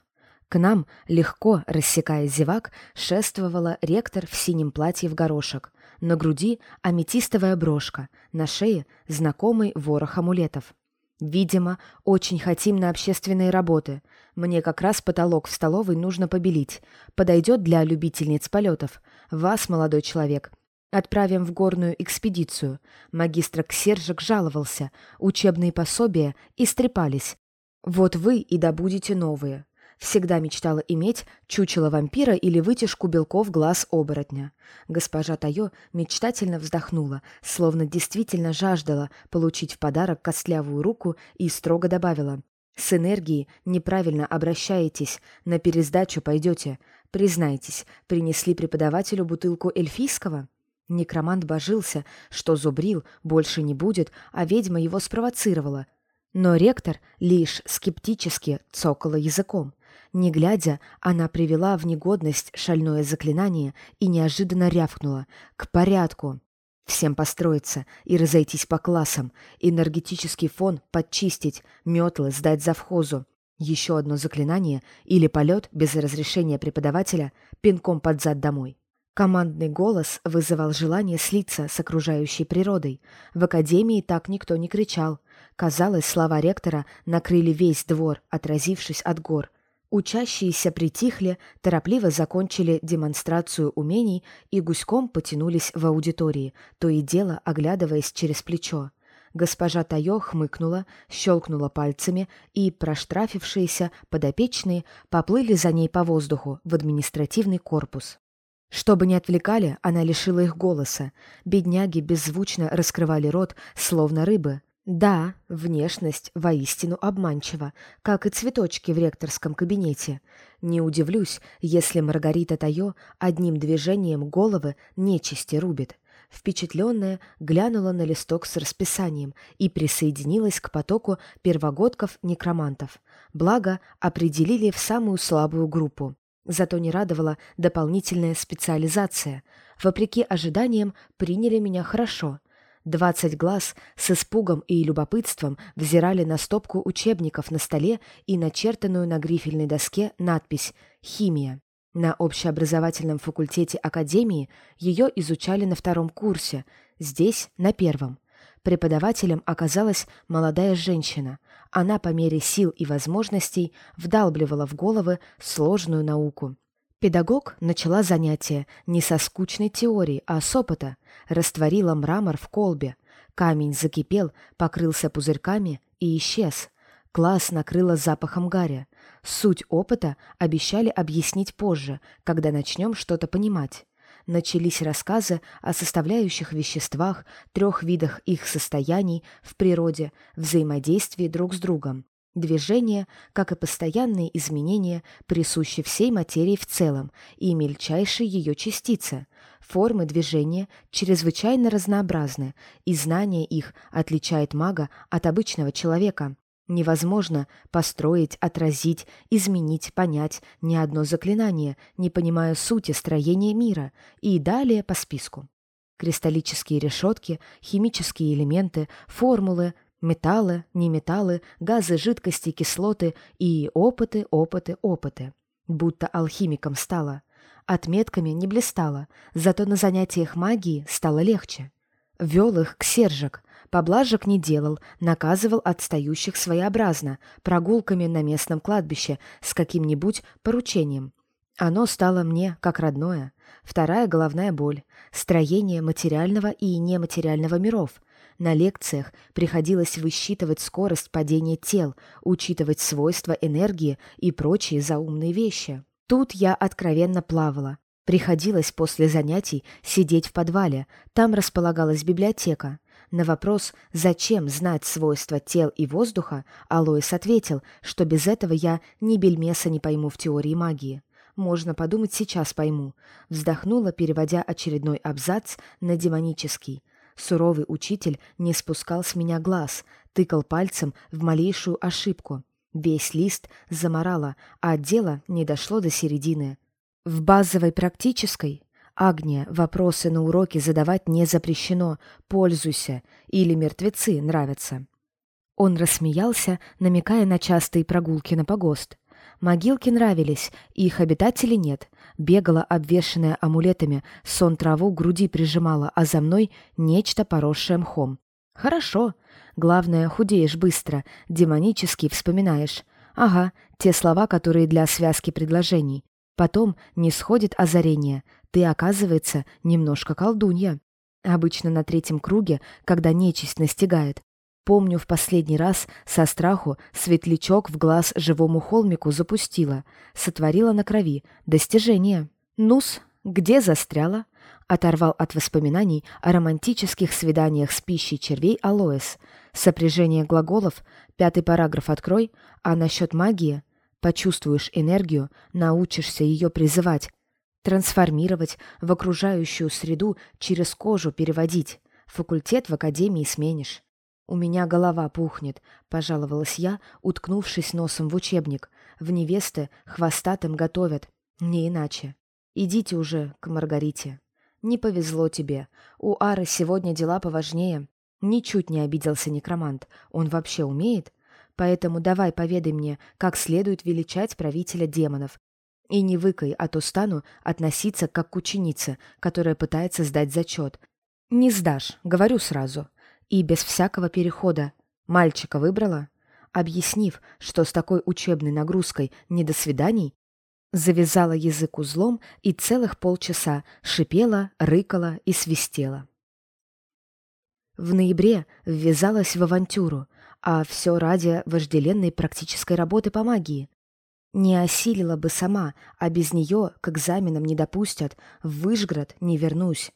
К нам, легко рассекая зевак, шествовала ректор в синем платье в горошек. На груди аметистовая брошка, на шее знакомый ворох амулетов. Видимо, очень хотим на общественные работы. Мне как раз потолок в столовой нужно побелить. Подойдет для любительниц полетов. Вас, молодой человек, отправим в горную экспедицию. Магистр Ксержик жаловался. Учебные пособия истрепались. Вот вы и добудете новые. Всегда мечтала иметь чучело вампира или вытяжку белков глаз оборотня. Госпожа Тайо мечтательно вздохнула, словно действительно жаждала получить в подарок костлявую руку и строго добавила. «С энергией неправильно обращаетесь, на пересдачу пойдете. Признайтесь, принесли преподавателю бутылку эльфийского?» Некромант божился, что зубрил больше не будет, а ведьма его спровоцировала. Но ректор лишь скептически цокала языком. Не глядя, она привела в негодность шальное заклинание и неожиданно рявкнула «К порядку!» Всем построиться и разойтись по классам, энергетический фон подчистить, метлы сдать завхозу. Еще одно заклинание или полет без разрешения преподавателя пинком под зад домой. Командный голос вызывал желание слиться с окружающей природой. В академии так никто не кричал. Казалось, слова ректора накрыли весь двор, отразившись от гор. Учащиеся притихли, торопливо закончили демонстрацию умений и гуськом потянулись в аудитории, то и дело оглядываясь через плечо. Госпожа Тайо хмыкнула, щелкнула пальцами, и проштрафившиеся подопечные поплыли за ней по воздуху в административный корпус. Чтобы не отвлекали, она лишила их голоса. Бедняги беззвучно раскрывали рот, словно рыбы. Да, внешность воистину обманчива, как и цветочки в ректорском кабинете. Не удивлюсь, если Маргарита Тайо одним движением головы нечисти рубит. Впечатленная глянула на листок с расписанием и присоединилась к потоку первогодков-некромантов. Благо, определили в самую слабую группу. Зато не радовала дополнительная специализация. Вопреки ожиданиям, приняли меня хорошо. Двадцать глаз с испугом и любопытством взирали на стопку учебников на столе и начертанную на грифельной доске надпись «Химия». На общеобразовательном факультете Академии ее изучали на втором курсе, здесь — на первом. Преподавателем оказалась молодая женщина. Она по мере сил и возможностей вдалбливала в головы сложную науку. Педагог начала занятие не со скучной теории, а с опыта. Растворила мрамор в колбе. Камень закипел, покрылся пузырьками и исчез. Класс накрыло запахом гаря. Суть опыта обещали объяснить позже, когда начнем что-то понимать. Начались рассказы о составляющих веществах, трех видах их состояний в природе, взаимодействии друг с другом. Движение, как и постоянные изменения, присущи всей материи в целом и мельчайшей ее частице. Формы движения чрезвычайно разнообразны, и знание их отличает мага от обычного человека. Невозможно построить, отразить, изменить, понять ни одно заклинание, не понимая сути строения мира, и далее по списку. Кристаллические решетки, химические элементы, формулы, Металлы, неметаллы, газы, жидкости, кислоты и опыты, опыты, опыты. Будто алхимиком стала. Отметками не блистала, зато на занятиях магии стало легче. Вел их к Сержик, поблажек не делал, наказывал отстающих своеобразно, прогулками на местном кладбище с каким-нибудь поручением. Оно стало мне как родное. Вторая головная боль, строение материального и нематериального миров, на лекциях приходилось высчитывать скорость падения тел, учитывать свойства энергии и прочие заумные вещи. Тут я откровенно плавала. Приходилось после занятий сидеть в подвале, там располагалась библиотека. На вопрос, зачем знать свойства тел и воздуха, Алоис ответил, что без этого я ни бельмеса не пойму в теории магии. Можно подумать, сейчас пойму. Вздохнула, переводя очередной абзац на демонический. Суровый учитель не спускал с меня глаз, тыкал пальцем в малейшую ошибку. Весь лист заморало, а дело не дошло до середины. В базовой практической Агния, вопросы на уроке задавать не запрещено, пользуйся, или мертвецы нравятся. Он рассмеялся, намекая на частые прогулки на погост. Могилки нравились, их обитателей нет. Бегала, обвешанная амулетами, сон траву груди прижимала, а за мной нечто поросшее мхом. Хорошо. Главное, худеешь быстро, демонически вспоминаешь. Ага, те слова, которые для связки предложений. Потом не сходит озарение. Ты, оказывается, немножко колдунья. Обычно на третьем круге, когда нечисть настигает, Помню, в последний раз со страху светлячок в глаз живому холмику запустила, сотворила на крови. Достижение. Нус, где застряла? Оторвал от воспоминаний о романтических свиданиях с пищей червей Алоэс. Сопряжение глаголов, пятый параграф открой, а насчет магии почувствуешь энергию, научишься ее призывать, трансформировать в окружающую среду через кожу переводить. Факультет в академии сменишь. «У меня голова пухнет», — пожаловалась я, уткнувшись носом в учебник. «В невесты хвостатым готовят. Не иначе. Идите уже к Маргарите». «Не повезло тебе. У Ары сегодня дела поважнее». Ничуть не обиделся некромант. Он вообще умеет? Поэтому давай поведай мне, как следует величать правителя демонов. И не выкай, а то стану относиться как к ученице, которая пытается сдать зачет. Не сдашь, говорю сразу и без всякого перехода. Мальчика выбрала, объяснив, что с такой учебной нагрузкой не до свиданий, завязала язык узлом и целых полчаса шипела, рыкала и свистела. В ноябре ввязалась в авантюру, а все ради вожделенной практической работы по магии. Не осилила бы сама, а без нее к экзаменам не допустят, в Выжград не вернусь.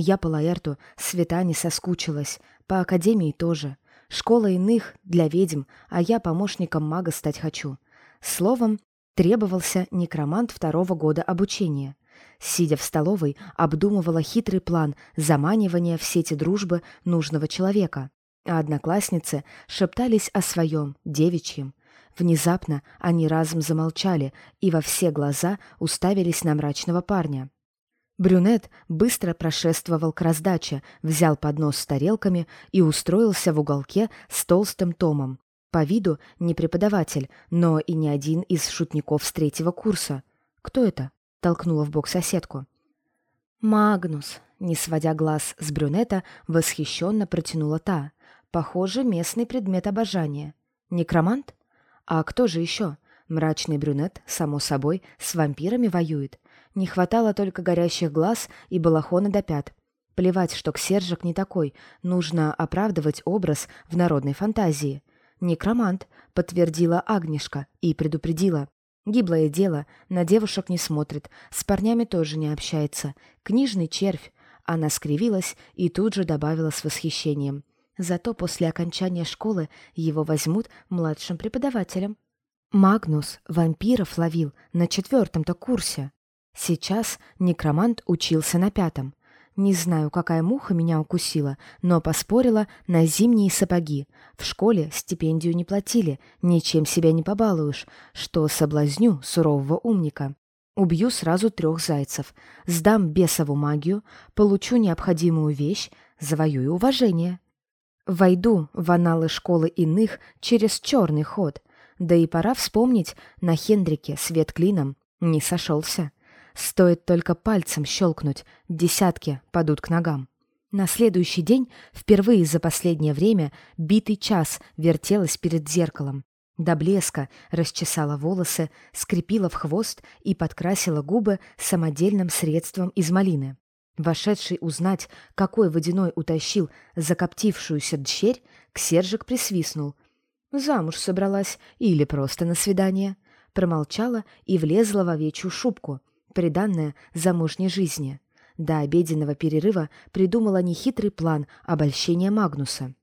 Я по Лаэрту с Светани соскучилась, по академии тоже. Школа иных для ведьм, а я помощником мага стать хочу. Словом, требовался некромант второго года обучения. Сидя в столовой, обдумывала хитрый план заманивания в сети дружбы нужного человека. А одноклассницы шептались о своем, девичьем. Внезапно они разом замолчали и во все глаза уставились на мрачного парня. Брюнет быстро прошествовал к раздаче, взял поднос с тарелками и устроился в уголке с толстым томом. По виду не преподаватель, но и не один из шутников с третьего курса. «Кто это?» — толкнула в бок соседку. «Магнус», — не сводя глаз с брюнета, восхищенно протянула та. «Похоже, местный предмет обожания. Некромант?» А кто же еще? Мрачный брюнет, само собой, с вампирами воюет. Не хватало только горящих глаз и балахона до пят. Плевать, что Ксержик не такой, нужно оправдывать образ в народной фантазии. «Некромант», — подтвердила Агнешка и предупредила. Гиблое дело, на девушек не смотрит, с парнями тоже не общается. Книжный червь. Она скривилась и тут же добавила с восхищением. Зато после окончания школы его возьмут младшим преподавателем. Магнус вампиров ловил на четвертом-то курсе. Сейчас некромант учился на пятом. Не знаю, какая муха меня укусила, но поспорила на зимние сапоги. В школе стипендию не платили, ничем себя не побалуешь, что соблазню сурового умника. Убью сразу трех зайцев, сдам бесову магию, получу необходимую вещь, завоюю уважение. Войду в аналы школы иных через черный ход. Да и пора вспомнить, на Хендрике свет клином не сошелся. Стоит только пальцем щелкнуть, десятки падут к ногам. На следующий день, впервые за последнее время, битый час вертелась перед зеркалом. До блеска расчесала волосы, скрепила в хвост и подкрасила губы самодельным средством из малины. Вошедший узнать, какой водяной утащил закоптившуюся дщерь, Ксержик присвистнул. Замуж собралась или просто на свидание. Промолчала и влезла в овечью шубку, приданная замужней жизни. До обеденного перерыва придумала нехитрый план обольщения Магнуса.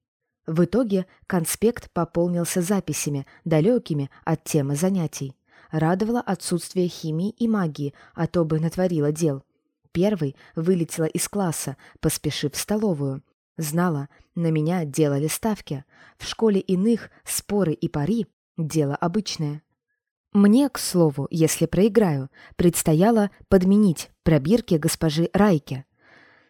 В итоге конспект пополнился записями, далекими от темы занятий. Радовало отсутствие химии и магии, а то бы натворила дел — Первой вылетела из класса, поспешив в столовую. Знала, на меня делали ставки. В школе иных споры и пари — дело обычное. Мне, к слову, если проиграю, предстояло подменить пробирки госпожи Райке.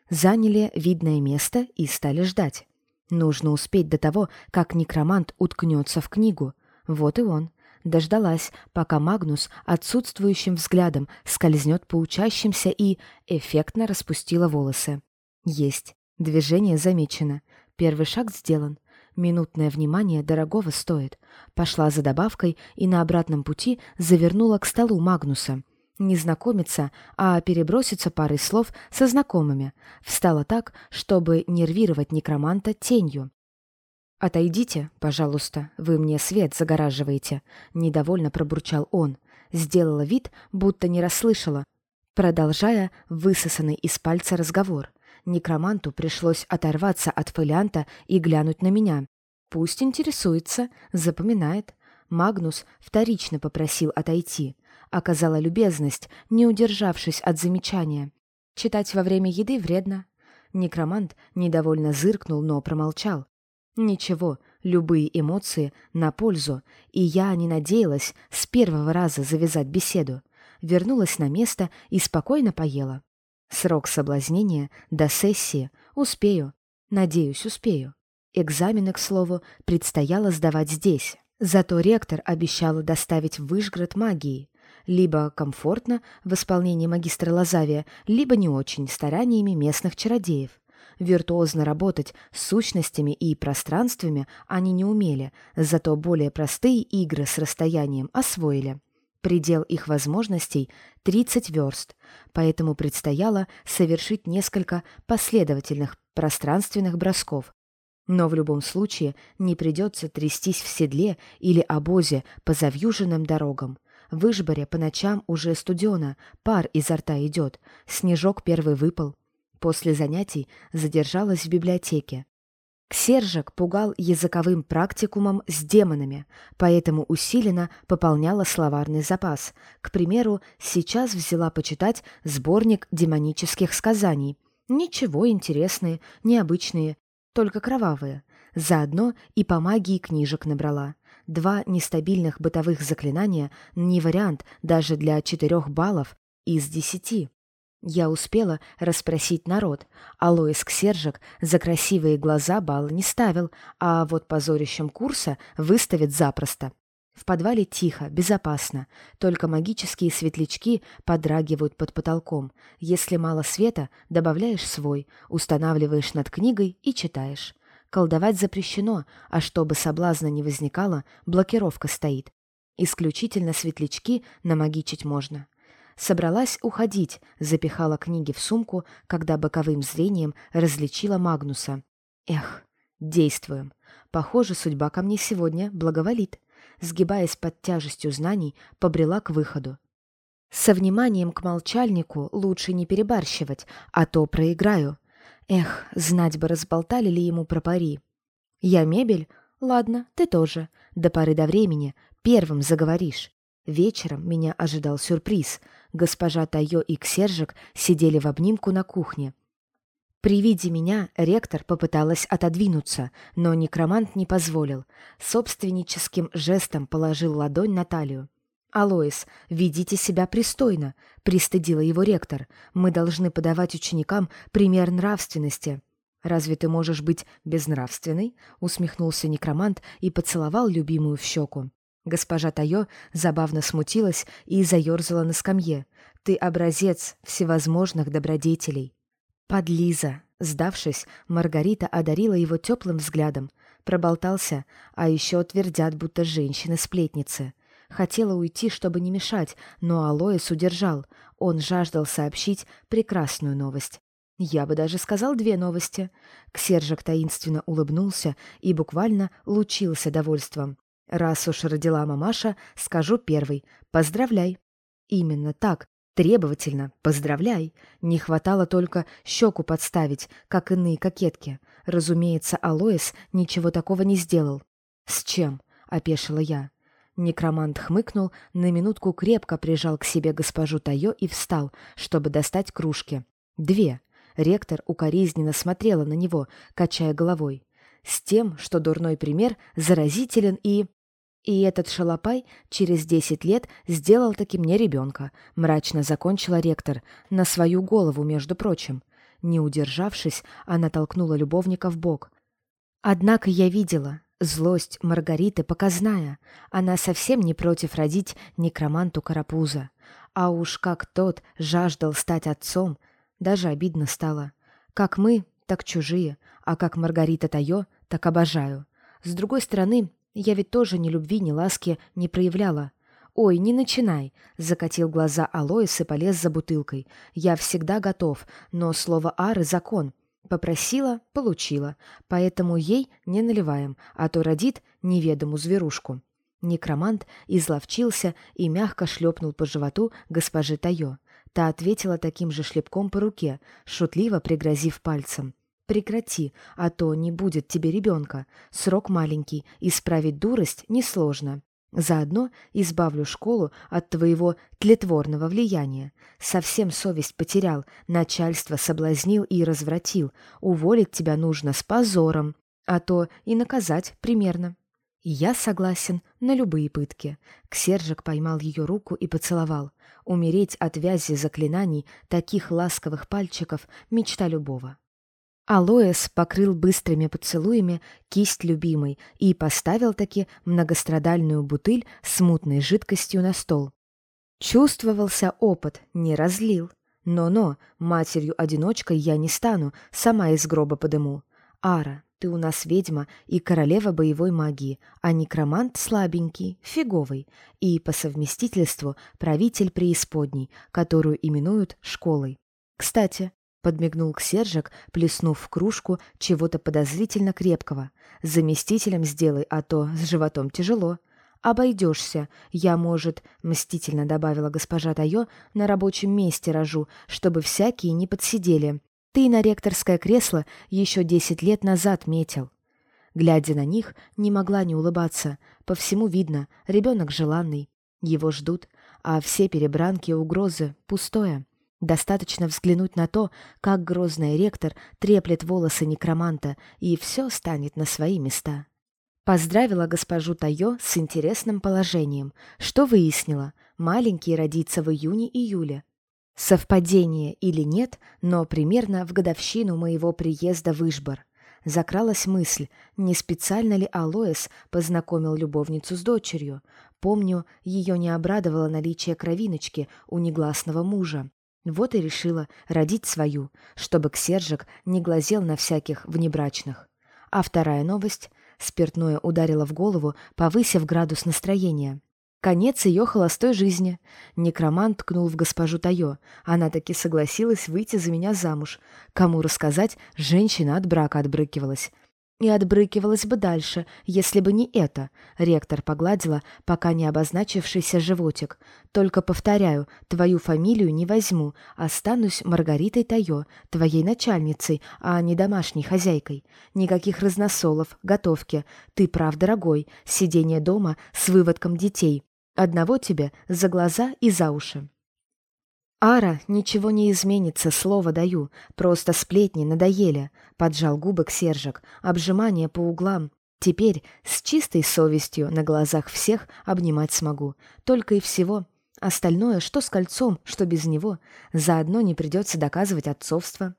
Заняли видное место и стали ждать. Нужно успеть до того, как некромант уткнется в книгу. Вот и он. Дождалась, пока Магнус отсутствующим взглядом скользнет по учащимся и эффектно распустила волосы. Есть. Движение замечено. Первый шаг сделан. Минутное внимание дорогого стоит. Пошла за добавкой и на обратном пути завернула к столу Магнуса. Не знакомиться, а переброситься парой слов со знакомыми. Встала так, чтобы нервировать некроманта тенью. «Отойдите, пожалуйста, вы мне свет загораживаете», — недовольно пробурчал он. Сделала вид, будто не расслышала, продолжая высосанный из пальца разговор. Некроманту пришлось оторваться от фолианта и глянуть на меня. Пусть интересуется, запоминает. Магнус вторично попросил отойти. Оказала любезность, не удержавшись от замечания. Читать во время еды вредно. Некромант недовольно зыркнул, но промолчал. Ничего, любые эмоции на пользу, и я не надеялась с первого раза завязать беседу. Вернулась на место и спокойно поела. Срок соблазнения до сессии. Успею. Надеюсь, успею. Экзамены, к слову, предстояло сдавать здесь. Зато ректор обещал доставить в Выжград магии. Либо комфортно в исполнении магистра Лазавия, либо не очень стараниями местных чародеев. Виртуозно работать с сущностями и пространствами они не умели, зато более простые игры с расстоянием освоили. Предел их возможностей — 30 верст, поэтому предстояло совершить несколько последовательных пространственных бросков. Но в любом случае не придется трястись в седле или обозе по завьюженным дорогам. В Ижборе по ночам уже студено, пар изо рта идет, снежок первый выпал. После занятий задержалась в библиотеке. Ксержик пугал языковым практикумом с демонами, поэтому усиленно пополняла словарный запас. К примеру, сейчас взяла почитать сборник демонических сказаний. Ничего интересные, необычные, только кровавые. Заодно и по магии книжек набрала. Два нестабильных бытовых заклинания — не вариант даже для четырех баллов из десяти. Я успела расспросить народ. Алоис Ксержик за красивые глаза баллы не ставил, а вот позорищем курса выставит запросто. В подвале тихо, безопасно, только магические светлячки подрагивают под потолком. Если мало света, добавляешь свой, устанавливаешь над книгой и читаешь. Колдовать запрещено, а чтобы соблазна не возникало, блокировка стоит. Исключительно светлячки намагичить можно. Собралась уходить, запихала книги в сумку, когда боковым зрением различила Магнуса. Эх, действуем. Похоже, судьба ко мне сегодня благоволит. Сгибаясь под тяжестью знаний, побрела к выходу. Со вниманием к молчальнику лучше не перебарщивать, а то проиграю. Эх, знать бы, разболтали ли ему про пари. Я мебель? Ладно, ты тоже. До поры до времени первым заговоришь. Вечером меня ожидал сюрприз. Госпожа Тайо и Ксержик сидели в обнимку на кухне. При виде меня ректор попыталась отодвинуться, но некромант не позволил. Собственническим жестом положил ладонь на талию. «Алоис, ведите себя пристойно», — пристыдила его ректор. «Мы должны подавать ученикам пример нравственности». «Разве ты можешь быть безнравственной?» — усмехнулся некромант и поцеловал любимую в щеку. Госпожа Тайо забавно смутилась и заерзала на скамье. «Ты образец всевозможных добродетелей». «Подлиза!» Сдавшись, Маргарита одарила его теплым взглядом. Проболтался, а еще твердят, будто женщины-сплетницы. Хотела уйти, чтобы не мешать, но Алоис удержал. Он жаждал сообщить прекрасную новость. Я бы даже сказал две новости. Ксержик таинственно улыбнулся и буквально лучился довольством. Раз уж родила мамаша, скажу первый. Поздравляй. Именно так. Требовательно. Поздравляй. Не хватало только щеку подставить, как иные кокетки. Разумеется, Алоис ничего такого не сделал. С чем? Опешила я. Некромант хмыкнул, на минутку крепко прижал к себе госпожу Тайо и встал, чтобы достать кружки. Две. Ректор укоризненно смотрела на него, качая головой. С тем, что дурной пример заразителен и... И этот шалопай через десять лет сделал таки мне ребенка, мрачно закончила ректор, на свою голову, между прочим. Не удержавшись, она толкнула любовника в бок. Однако я видела, злость Маргариты показная. Она совсем не против родить некроманту Карапуза. А уж как тот жаждал стать отцом, даже обидно стало. Как мы, так чужие, а как Маргарита Тайо, так обожаю. С другой стороны, я ведь тоже ни любви, ни ласки не проявляла. «Ой, не начинай!» — закатил глаза Алоис и полез за бутылкой. «Я всегда готов, но слово «ары» — закон. Попросила — получила, поэтому ей не наливаем, а то родит неведомую зверушку». Некромант изловчился и мягко шлепнул по животу госпожи Тайо. Та ответила таким же шлепком по руке, шутливо пригрозив пальцем. Прекрати, а то не будет тебе ребенка. Срок маленький, исправить дурость несложно. Заодно избавлю школу от твоего тлетворного влияния. Совсем совесть потерял, начальство соблазнил и развратил. Уволить тебя нужно с позором, а то и наказать примерно. Я согласен на любые пытки. Ксержик поймал ее руку и поцеловал. Умереть от вязи заклинаний таких ласковых пальчиков — мечта любого. Алоэс покрыл быстрыми поцелуями кисть любимой и поставил таки многострадальную бутыль с мутной жидкостью на стол. Чувствовался опыт, не разлил. Но-но, матерью-одиночкой я не стану, сама из гроба подыму. Ара, ты у нас ведьма и королева боевой магии, а некромант слабенький, фиговый, и по совместительству правитель преисподней, которую именуют школой. Кстати, Подмигнул к плеснув в кружку чего-то подозрительно крепкого. Заместителем сделай, а то с животом тяжело. обойдешься. Я, может, — мстительно добавила госпожа Тайо, — на рабочем месте рожу, чтобы всякие не подсидели. Ты на ректорское кресло еще десять лет назад метил. Глядя на них, не могла не улыбаться. По всему видно, ребенок желанный. Его ждут, а все перебранки и угрозы — пустое. Достаточно взглянуть на то, как грозный ректор треплет волосы некроманта, и все станет на свои места. Поздравила госпожу Тайо с интересным положением, что выяснила, маленький родится в июне-июле, Совпадение или нет, но примерно в годовщину моего приезда в Ишбор. Закралась мысль, не специально ли Алоэс познакомил любовницу с дочерью. Помню, ее не обрадовало наличие кровиночки у негласного мужа. Вот и решила родить свою, чтобы Ксержик не глазел на всяких внебрачных. А вторая новость — спиртное ударило в голову, повысив градус настроения. Конец ее холостой жизни. Некромант ткнул в госпожу Тайо. Она таки согласилась выйти за меня замуж. Кому рассказать, женщина от брака отбрыкивалась. И отбрыкивалась бы дальше, если бы не это. Ректор погладила, пока не обозначившийся животик. Только повторяю, твою фамилию не возьму, останусь Маргаритой Тайо, твоей начальницей, а не домашней хозяйкой. Никаких разносолов, готовки. Ты прав, дорогой, сидение дома с выводком детей. Одного тебе за глаза и за уши. «Ара, ничего не изменится, слово даю. Просто сплетни надоели», — поджал губы Ксержик, обжимание по углам. «Теперь с чистой совестью на глазах всех обнимать смогу. Только и всего. Остальное, что с кольцом, что без него, заодно не придется доказывать отцовство».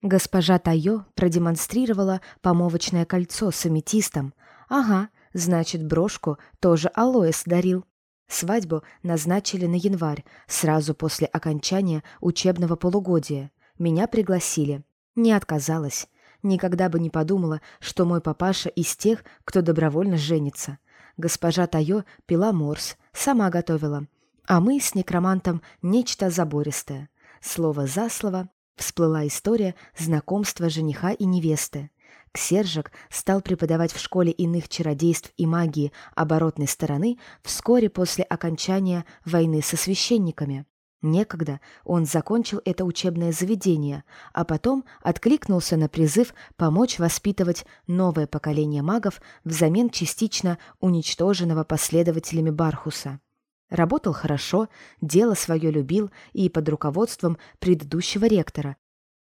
Госпожа Тайо продемонстрировала помолвочное кольцо с аметистом. «Ага, значит, брошку тоже Алоэс дарил». Свадьбу назначили на январь, сразу после окончания учебного полугодия. Меня пригласили. Не отказалась. Никогда бы не подумала, что мой папаша из тех, кто добровольно женится. Госпожа Тайо пила морс, сама готовила. А мы с некромантом нечто забористое. Слово за слово всплыла история знакомства жениха и невесты. Ксержик стал преподавать в школе иных чародейств и магии оборотной стороны вскоре после окончания войны со священниками. Некогда он закончил это учебное заведение, а потом откликнулся на призыв помочь воспитывать новое поколение магов взамен частично уничтоженного последователями Бархуса. Работал хорошо, дело свое любил и под руководством предыдущего ректора,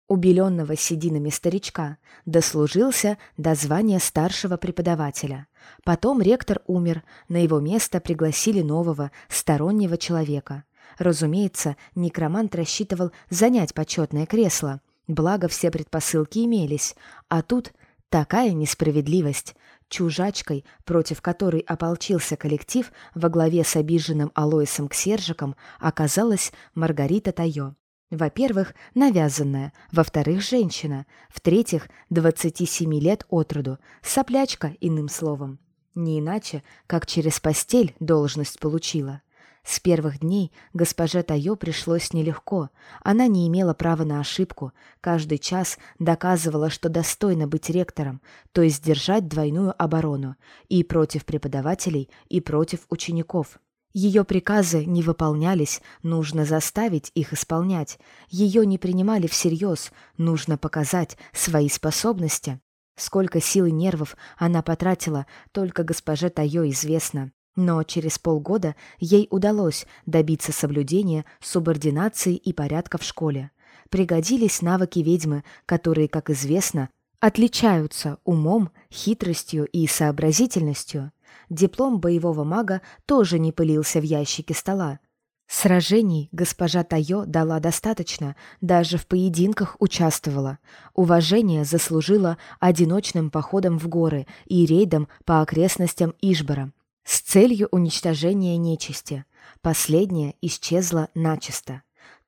убеленного сединами старичка, дослужился до звания старшего преподавателя. Потом ректор умер, на его место пригласили нового, стороннего человека. Разумеется, некромант рассчитывал занять почетное кресло, благо все предпосылки имелись, а тут такая несправедливость. Чужачкой, против которой ополчился коллектив во главе с обиженным Алоисом Ксержиком, оказалась Маргарита Тайо. Во-первых, навязанная, во-вторых, женщина, в-третьих, 27 лет от роду, соплячка, иным словом. Не иначе, как через постель должность получила. С первых дней госпоже Тайо пришлось нелегко. Она не имела права на ошибку. Каждый час доказывала, что достойна быть ректором, то есть держать двойную оборону и против преподавателей, и против учеников. Ее приказы не выполнялись, нужно заставить их исполнять. Ее не принимали всерьез, нужно показать свои способности. Сколько сил и нервов она потратила, только госпоже Тайо известно. Но через полгода ей удалось добиться соблюдения субординации и порядка в школе. Пригодились навыки ведьмы, которые, как известно, отличаются умом, хитростью и сообразительностью. Диплом боевого мага тоже не пылился в ящике стола. Сражений госпожа Тайо дала достаточно, даже в поединках участвовала. Уважение заслужила одиночным походом в горы и рейдом по окрестностям Ишбора с целью уничтожения нечисти. Последняя исчезла начисто.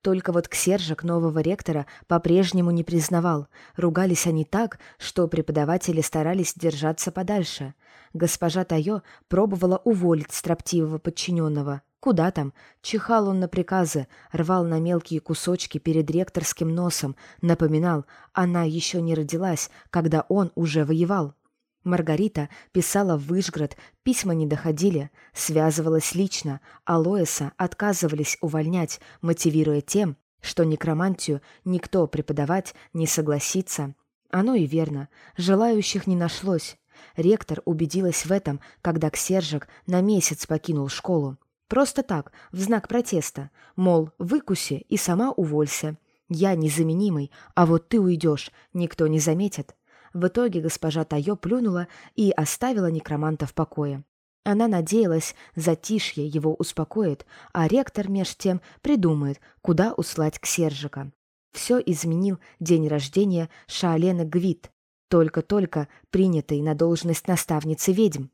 Только вот Ксержик нового ректора по-прежнему не признавал. Ругались они так, что преподаватели старались держаться подальше. Госпожа Тайо пробовала уволить строптивого подчиненного. Куда там? Чихал он на приказы, рвал на мелкие кусочки перед ректорским носом, напоминал, она еще не родилась, когда он уже воевал. Маргарита писала в Выжград, письма не доходили, связывалась лично, а Лоэса отказывались увольнять, мотивируя тем, что некромантию никто преподавать не согласится. Оно и верно, желающих не нашлось. Ректор убедилась в этом, когда Ксержик на месяц покинул школу. Просто так, в знак протеста. Мол, выкуси и сама уволься. Я незаменимый, а вот ты уйдешь, никто не заметит. В итоге госпожа Тайо плюнула и оставила некроманта в покое. Она надеялась, затишье его успокоит, а ректор меж тем придумает, куда услать Ксержика. Все изменил день рождения Шаолены Гвит, только-только принятый на должность наставницы ведьм.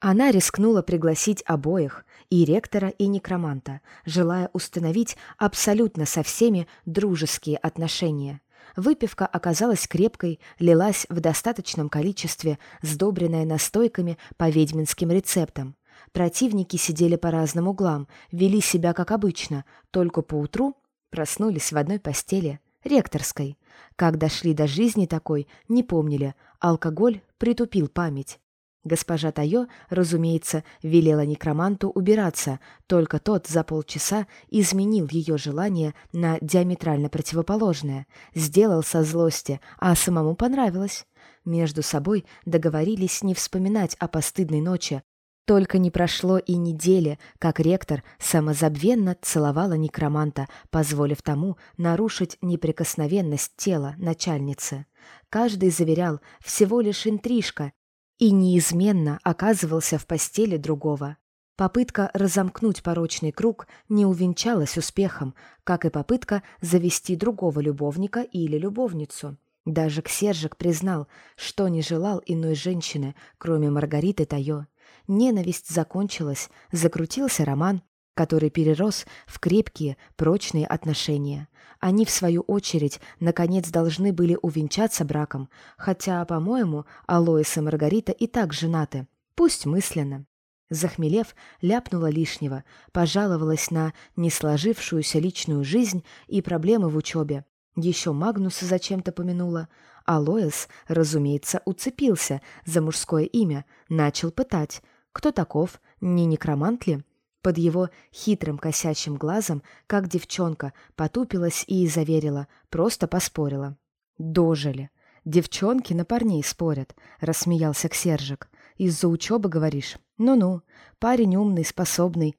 Она рискнула пригласить обоих, и ректора, и некроманта, желая установить абсолютно со всеми дружеские отношения. Выпивка оказалась крепкой, лилась в достаточном количестве, сдобренная настойками по ведьминским рецептам. Противники сидели по разным углам, вели себя как обычно, только поутру проснулись в одной постели, ректорской. Как дошли до жизни такой, не помнили, алкоголь притупил память. Госпожа Тайо, разумеется, велела некроманту убираться, только тот за полчаса изменил ее желание на диаметрально противоположное, сделал со злости, а самому понравилось. Между собой договорились не вспоминать о постыдной ночи, только не прошло и недели, как ректор самозабвенно целовала некроманта, позволив тому нарушить неприкосновенность тела начальницы. Каждый заверял, всего лишь интрижка, и неизменно оказывался в постели другого. Попытка разомкнуть порочный круг не увенчалась успехом, как и попытка завести другого любовника или любовницу. Даже Ксержик признал, что не желал иной женщины, кроме Маргариты Тайо. Ненависть закончилась, закрутился роман, который перерос в крепкие, прочные отношения. Они, в свою очередь, наконец должны были увенчаться браком, хотя, по-моему, Алоис и Маргарита и так женаты, пусть мысленно. Захмелев, ляпнула лишнего, пожаловалась на несложившуюся личную жизнь и проблемы в учебе. Еще Магнуса зачем-то помянула. Алоис, разумеется, уцепился за мужское имя, начал пытать. Кто таков? Не некромант ли? Под его хитрым косячим глазом, как девчонка, потупилась и заверила, просто поспорила. «Дожили. Девчонки на парней спорят», — рассмеялся Ксержик. «Из-за учебы, говоришь? Ну-ну, парень умный, способный.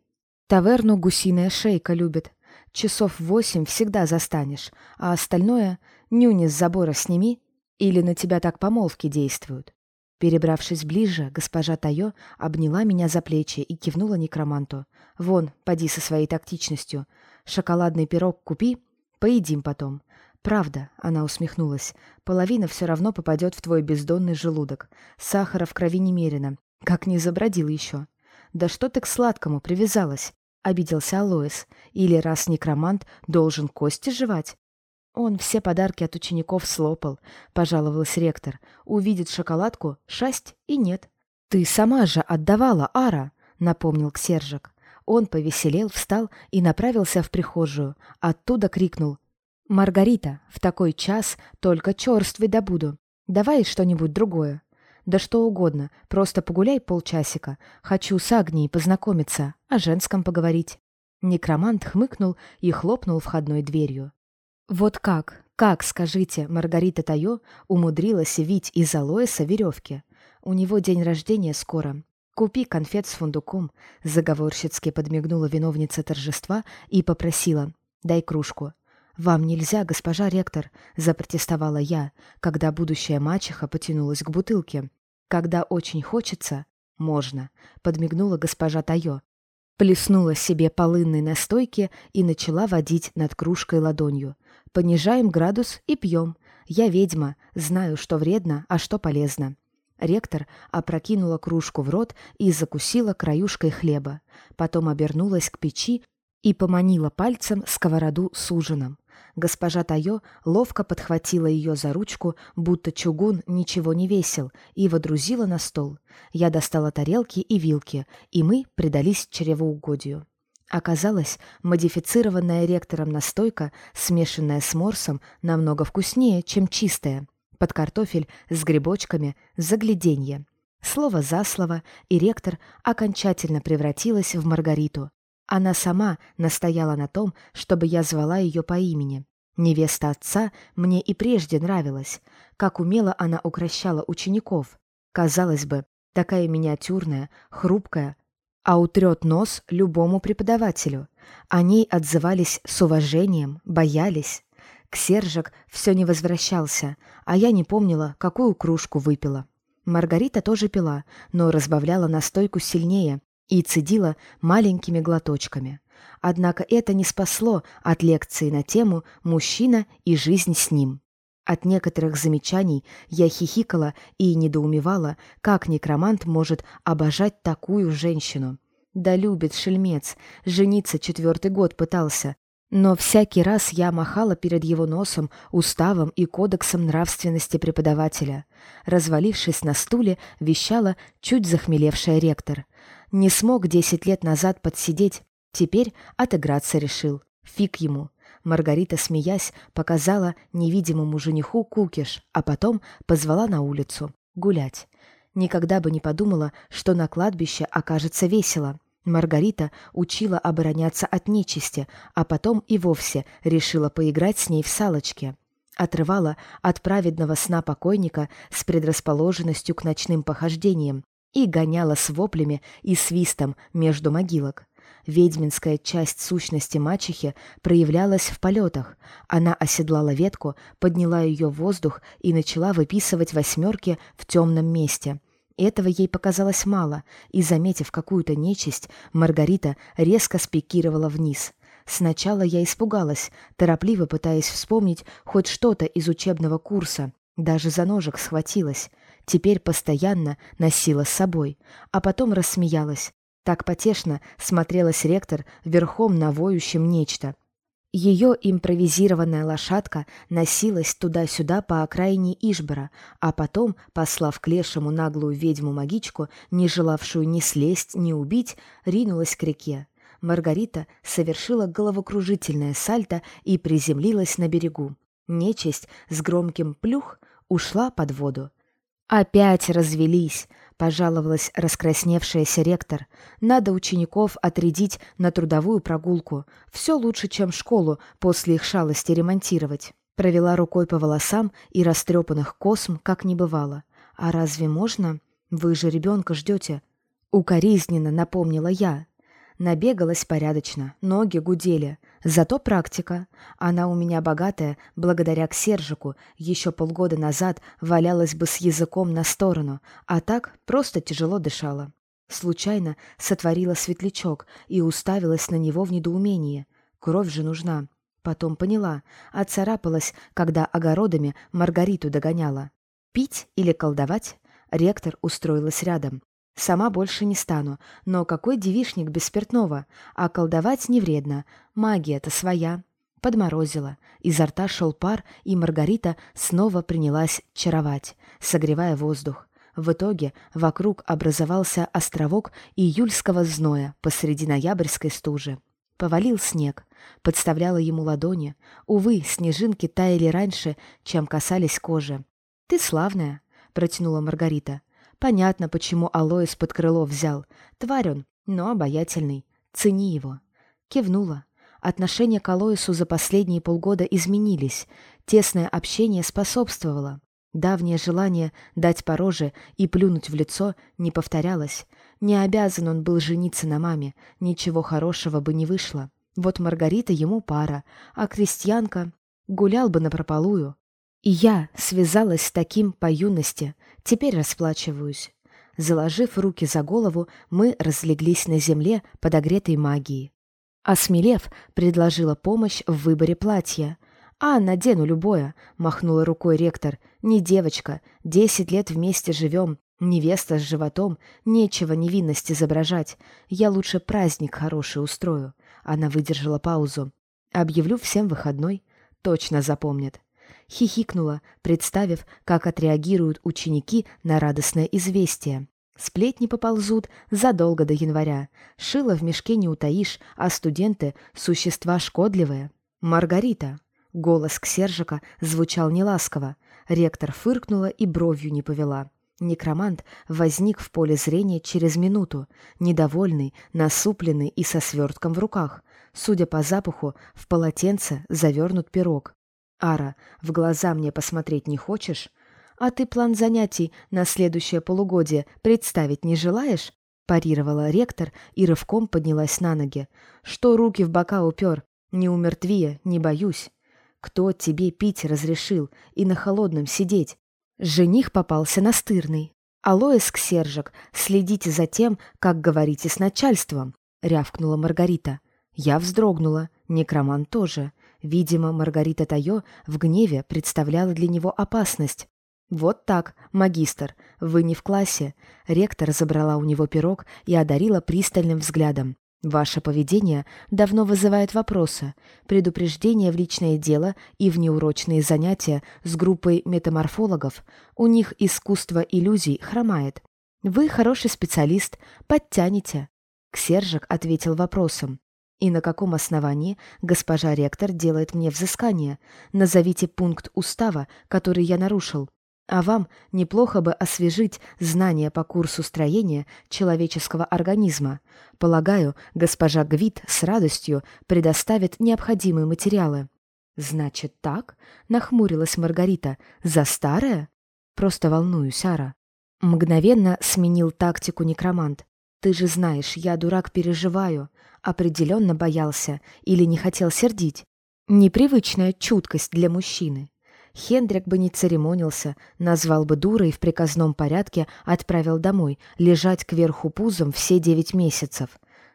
Таверну гусиная шейка любит. Часов восемь всегда застанешь, а остальное нюни с забора сними или на тебя так помолвки действуют. Перебравшись ближе, госпожа Тайо обняла меня за плечи и кивнула некроманту. «Вон, поди со своей тактичностью. Шоколадный пирог купи, поедим потом». «Правда», — она усмехнулась, — «половина все равно попадет в твой бездонный желудок. Сахара в крови немерено. Как не забродил еще». «Да что ты к сладкому привязалась?» — обиделся Алоис. «Или раз некромант должен кости жевать?» «Он все подарки от учеников слопал», — пожаловался ректор. «Увидит шоколадку, шасть и нет». «Ты сама же отдавала, Ара», — напомнил Ксержик. Он повеселел, встал и направился в прихожую. Оттуда крикнул. «Маргарита, в такой час только черствый добуду. Давай что-нибудь другое». «Да что угодно, просто погуляй полчасика. Хочу с Агнией познакомиться, о женском поговорить». Некромант хмыкнул и хлопнул входной дверью. Вот как, как, скажите, Маргарита Тайо умудрилась вить из алоэса веревки? У него день рождения скоро. Купи конфет с фундуком. Заговорщицки подмигнула виновница торжества и попросила. Дай кружку. «Вам нельзя, госпожа ректор», — запротестовала я, когда будущая мачеха потянулась к бутылке. «Когда очень хочется, можно», — подмигнула госпожа Тайо. Плеснула себе полынной настойки и начала водить над кружкой ладонью. Понижаем градус и пьем. Я ведьма, знаю, что вредно, а что полезно. Ректор опрокинула кружку в рот и закусила краюшкой хлеба. Потом обернулась к печи и поманила пальцем сковороду с ужином. Госпожа Тайо ловко подхватила ее за ручку, будто чугун ничего не весил, и водрузила на стол. Я достала тарелки и вилки, и мы предались чревоугодию. Оказалось, модифицированная ректором настойка, смешанная с морсом, намного вкуснее, чем чистая. под картофель с грибочками загляденье. Слово за слово, и ректор окончательно превратилась в Маргариту. Она сама настояла на том, чтобы я звала ее по имени. Невеста отца мне и прежде нравилась, как умело она укращала учеников. Казалось бы, такая миниатюрная, хрупкая, а утрет нос любому преподавателю. О ней отзывались с уважением, боялись. Ксержик все не возвращался, а я не помнила, какую кружку выпила. Маргарита тоже пила, но разбавляла настойку сильнее и цедила маленькими глоточками. Однако это не спасло от лекции на тему «Мужчина и жизнь с ним». От некоторых замечаний я хихикала и недоумевала, как некромант может обожать такую женщину. Да любит шельмец, жениться четвертый год пытался, но всякий раз я махала перед его носом уставом и кодексом нравственности преподавателя. Развалившись на стуле, вещала чуть захмелевшая ректор. Не смог десять лет назад подсидеть, теперь отыграться решил. Фиг ему. Маргарита, смеясь, показала невидимому жениху кукиш, а потом позвала на улицу. Гулять. Никогда бы не подумала, что на кладбище окажется весело. Маргарита учила обороняться от нечисти, а потом и вовсе решила поиграть с ней в салочки. Отрывала от праведного сна покойника с предрасположенностью к ночным похождениям и гоняла с воплями и свистом между могилок. Ведьминская часть сущности мачехи проявлялась в полетах. Она оседлала ветку, подняла ее в воздух и начала выписывать восьмерки в темном месте — этого ей показалось мало, и, заметив какую-то нечисть, Маргарита резко спикировала вниз. Сначала я испугалась, торопливо пытаясь вспомнить хоть что-то из учебного курса. Даже за ножик схватилась. Теперь постоянно носила с собой. А потом рассмеялась. Так потешно смотрелась ректор верхом на воющем нечто. Ее импровизированная лошадка носилась туда-сюда по окраине Ишбора, а потом, послав к лешему наглую ведьму-магичку, не желавшую ни слезть, ни убить, ринулась к реке. Маргарита совершила головокружительное сальто и приземлилась на берегу. Нечисть с громким «плюх» ушла под воду. «Опять развелись!» Пожаловалась раскрасневшаяся ректор. Надо учеников отрядить на трудовую прогулку. Все лучше, чем школу после их шалости ремонтировать. Провела рукой по волосам и растрепанных косм, как не бывало. А разве можно? Вы же ребенка ждете. Укоризненно напомнила я. Набегалась порядочно, ноги гудели. Зато практика. Она у меня богатая, благодаря к Сержику. Еще полгода назад валялась бы с языком на сторону, а так просто тяжело дышала. Случайно сотворила светлячок и уставилась на него в недоумении. Кровь же нужна. Потом поняла, отцарапалась, когда огородами Маргариту догоняла. Пить или колдовать? Ректор устроилась рядом. Сама больше не стану, но какой девишник без спиртного? А колдовать не вредно, магия-то своя. Подморозила, изо рта шел пар, и Маргарита снова принялась чаровать, согревая воздух. В итоге вокруг образовался островок июльского зноя посреди ноябрьской стужи. Повалил снег, подставляла ему ладони. Увы, снежинки таяли раньше, чем касались кожи. «Ты славная», — протянула Маргарита. Понятно, почему Алоис под крыло взял. Тварь он, но обаятельный. Цени его. Кивнула. Отношения к Алоису за последние полгода изменились. Тесное общение способствовало. Давнее желание дать по роже и плюнуть в лицо не повторялось. Не обязан он был жениться на маме, ничего хорошего бы не вышло. Вот Маргарита ему пара, а крестьянка гулял бы напропалую. И я связалась с таким по юности, теперь расплачиваюсь. Заложив руки за голову, мы разлеглись на земле, подогретой магией. Осмелев, предложила помощь в выборе платья. «А, надену любое», — махнула рукой ректор. «Не девочка, десять лет вместе живем, невеста с животом, нечего невинность изображать. Я лучше праздник хороший устрою». Она выдержала паузу. «Объявлю всем выходной. Точно запомнят хихикнула, представив, как отреагируют ученики на радостное известие. Сплетни поползут задолго до января. Шило в мешке не утаишь, а студенты — существа шкодливые. «Маргарита!» — голос Ксержика звучал неласково. Ректор фыркнула и бровью не повела. Некромант возник в поле зрения через минуту, недовольный, насупленный и со свертком в руках. Судя по запаху, в полотенце завернут пирог. «Ара, в глаза мне посмотреть не хочешь? А ты план занятий на следующее полугодие представить не желаешь?» парировала ректор и рывком поднялась на ноги. «Что руки в бока упер? Не умертвие, не боюсь. Кто тебе пить разрешил и на холодном сидеть? Жених попался настырный. «Алоэс Ксержик, следите за тем, как говорите с начальством», — рявкнула Маргарита. Я вздрогнула, некроман тоже. Видимо, Маргарита Тайо в гневе представляла для него опасность. «Вот так, магистр, вы не в классе». Ректор забрала у него пирог и одарила пристальным взглядом. Ваше поведение давно вызывает вопросы. Предупреждение в личное дело и в неурочные занятия с группой метаморфологов. У них искусство иллюзий хромает. Вы хороший специалист, подтянете. Ксержик ответил вопросом. И на каком основании госпожа ректор делает мне взыскание? Назовите пункт устава, который я нарушил. А вам неплохо бы освежить знания по курсу строения человеческого организма. Полагаю, госпожа Гвит с радостью предоставит необходимые материалы. Значит так? Нахмурилась Маргарита. За старое? Просто волнуюсь, Сара. Мгновенно сменил тактику некромант. Ты же знаешь, я, дурак, переживаю. Определенно боялся или не хотел сердить. Непривычная чуткость для мужчины. Хендрик бы не церемонился, назвал бы дурой и в приказном порядке отправил домой, лежать кверху пузом все девять месяцев.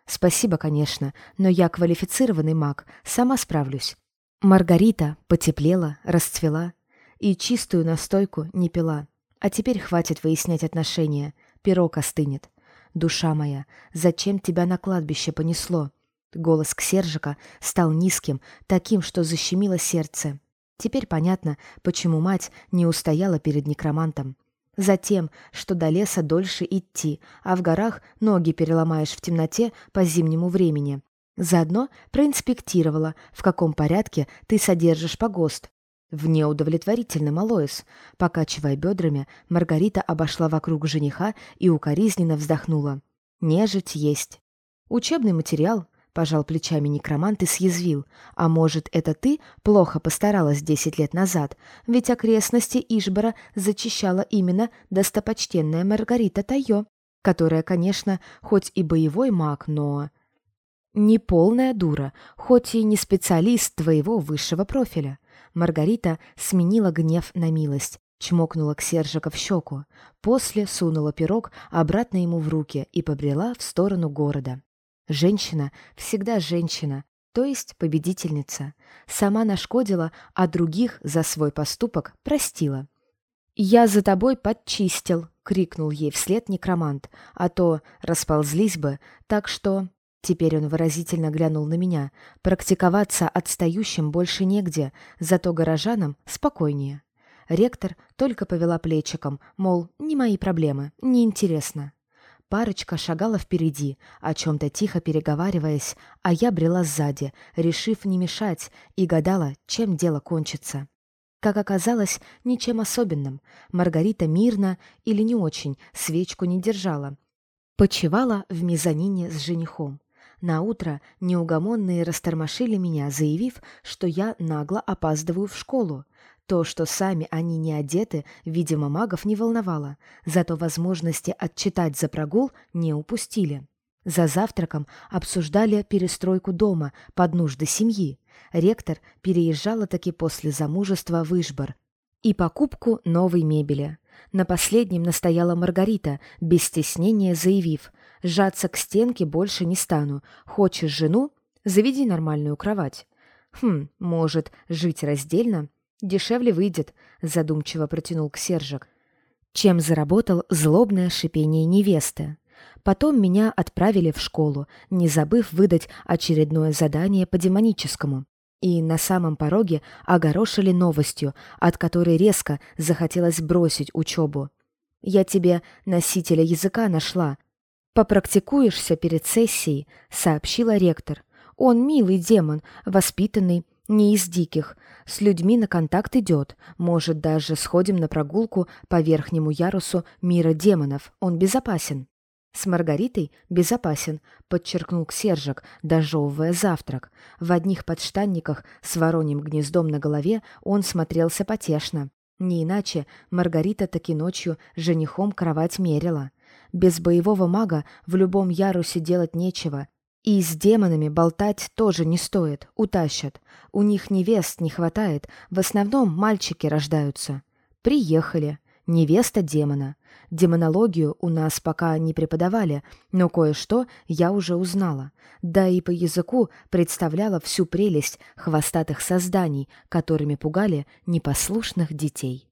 Спасибо, конечно, но я квалифицированный маг, сама справлюсь. Маргарита потеплела, расцвела и чистую настойку не пила. А теперь хватит выяснять отношения, пирог остынет. Душа моя, зачем тебя на кладбище понесло? Голос Ксержика стал низким, таким, что защемило сердце. Теперь понятно, почему мать не устояла перед некромантом. Затем, что до леса дольше идти, а в горах ноги переломаешь в темноте по зимнему времени. Заодно проинспектировала, в каком порядке ты содержишь погост. В неудовлетворительном Алоис. Покачивая бедрами, Маргарита обошла вокруг жениха и укоризненно вздохнула. Нежить есть. Учебный материал, Пожал плечами некромант и съязвил. «А может, это ты плохо постаралась десять лет назад? Ведь окрестности Ишбора зачищала именно достопочтенная Маргарита Тайо, которая, конечно, хоть и боевой маг, но...» «Не полная дура, хоть и не специалист твоего высшего профиля». Маргарита сменила гнев на милость, чмокнула к Сержика в щеку, после сунула пирог обратно ему в руки и побрела в сторону города. Женщина всегда женщина, то есть победительница. Сама нашкодила, а других за свой поступок простила. «Я за тобой подчистил!» — крикнул ей вслед некромант, а то расползлись бы, так что... Теперь он выразительно глянул на меня. Практиковаться отстающим больше негде, зато горожанам спокойнее. Ректор только повела плечиком, мол, не мои проблемы, неинтересно. Парочка шагала впереди, о чем-то тихо переговариваясь, а я брела сзади, решив не мешать, и гадала, чем дело кончится. Как оказалось, ничем особенным. Маргарита мирно или не очень свечку не держала. Почевала в мезонине с женихом. На утро неугомонные растормошили меня, заявив, что я нагло опаздываю в школу. То, что сами они не одеты, видимо, магов не волновало, зато возможности отчитать за прогул не упустили. За завтраком обсуждали перестройку дома под нужды семьи. Ректор переезжала таки после замужества в Ишбор и покупку новой мебели. На последнем настояла Маргарита, без стеснения заявив, «Сжаться к стенке больше не стану. Хочешь жену? Заведи нормальную кровать». Хм, может, жить раздельно? «Дешевле выйдет», — задумчиво протянул Ксержик, чем заработал злобное шипение невесты. Потом меня отправили в школу, не забыв выдать очередное задание по демоническому. И на самом пороге огорошили новостью, от которой резко захотелось бросить учебу. «Я тебе носителя языка нашла. Попрактикуешься перед сессией», — сообщила ректор. «Он милый демон, воспитанный, Не из диких. С людьми на контакт идет. Может, даже сходим на прогулку по верхнему ярусу мира демонов. Он безопасен. С Маргаритой безопасен, подчеркнул Ксержик, дожевывая завтрак. В одних подштанниках с вороньим гнездом на голове он смотрелся потешно. Не иначе Маргарита таки ночью женихом кровать мерила. Без боевого мага в любом ярусе делать нечего, и с демонами болтать тоже не стоит, утащат. У них невест не хватает, в основном мальчики рождаются. Приехали. Невеста демона. Демонологию у нас пока не преподавали, но кое-что я уже узнала. Да и по языку представляла всю прелесть хвостатых созданий, которыми пугали непослушных детей.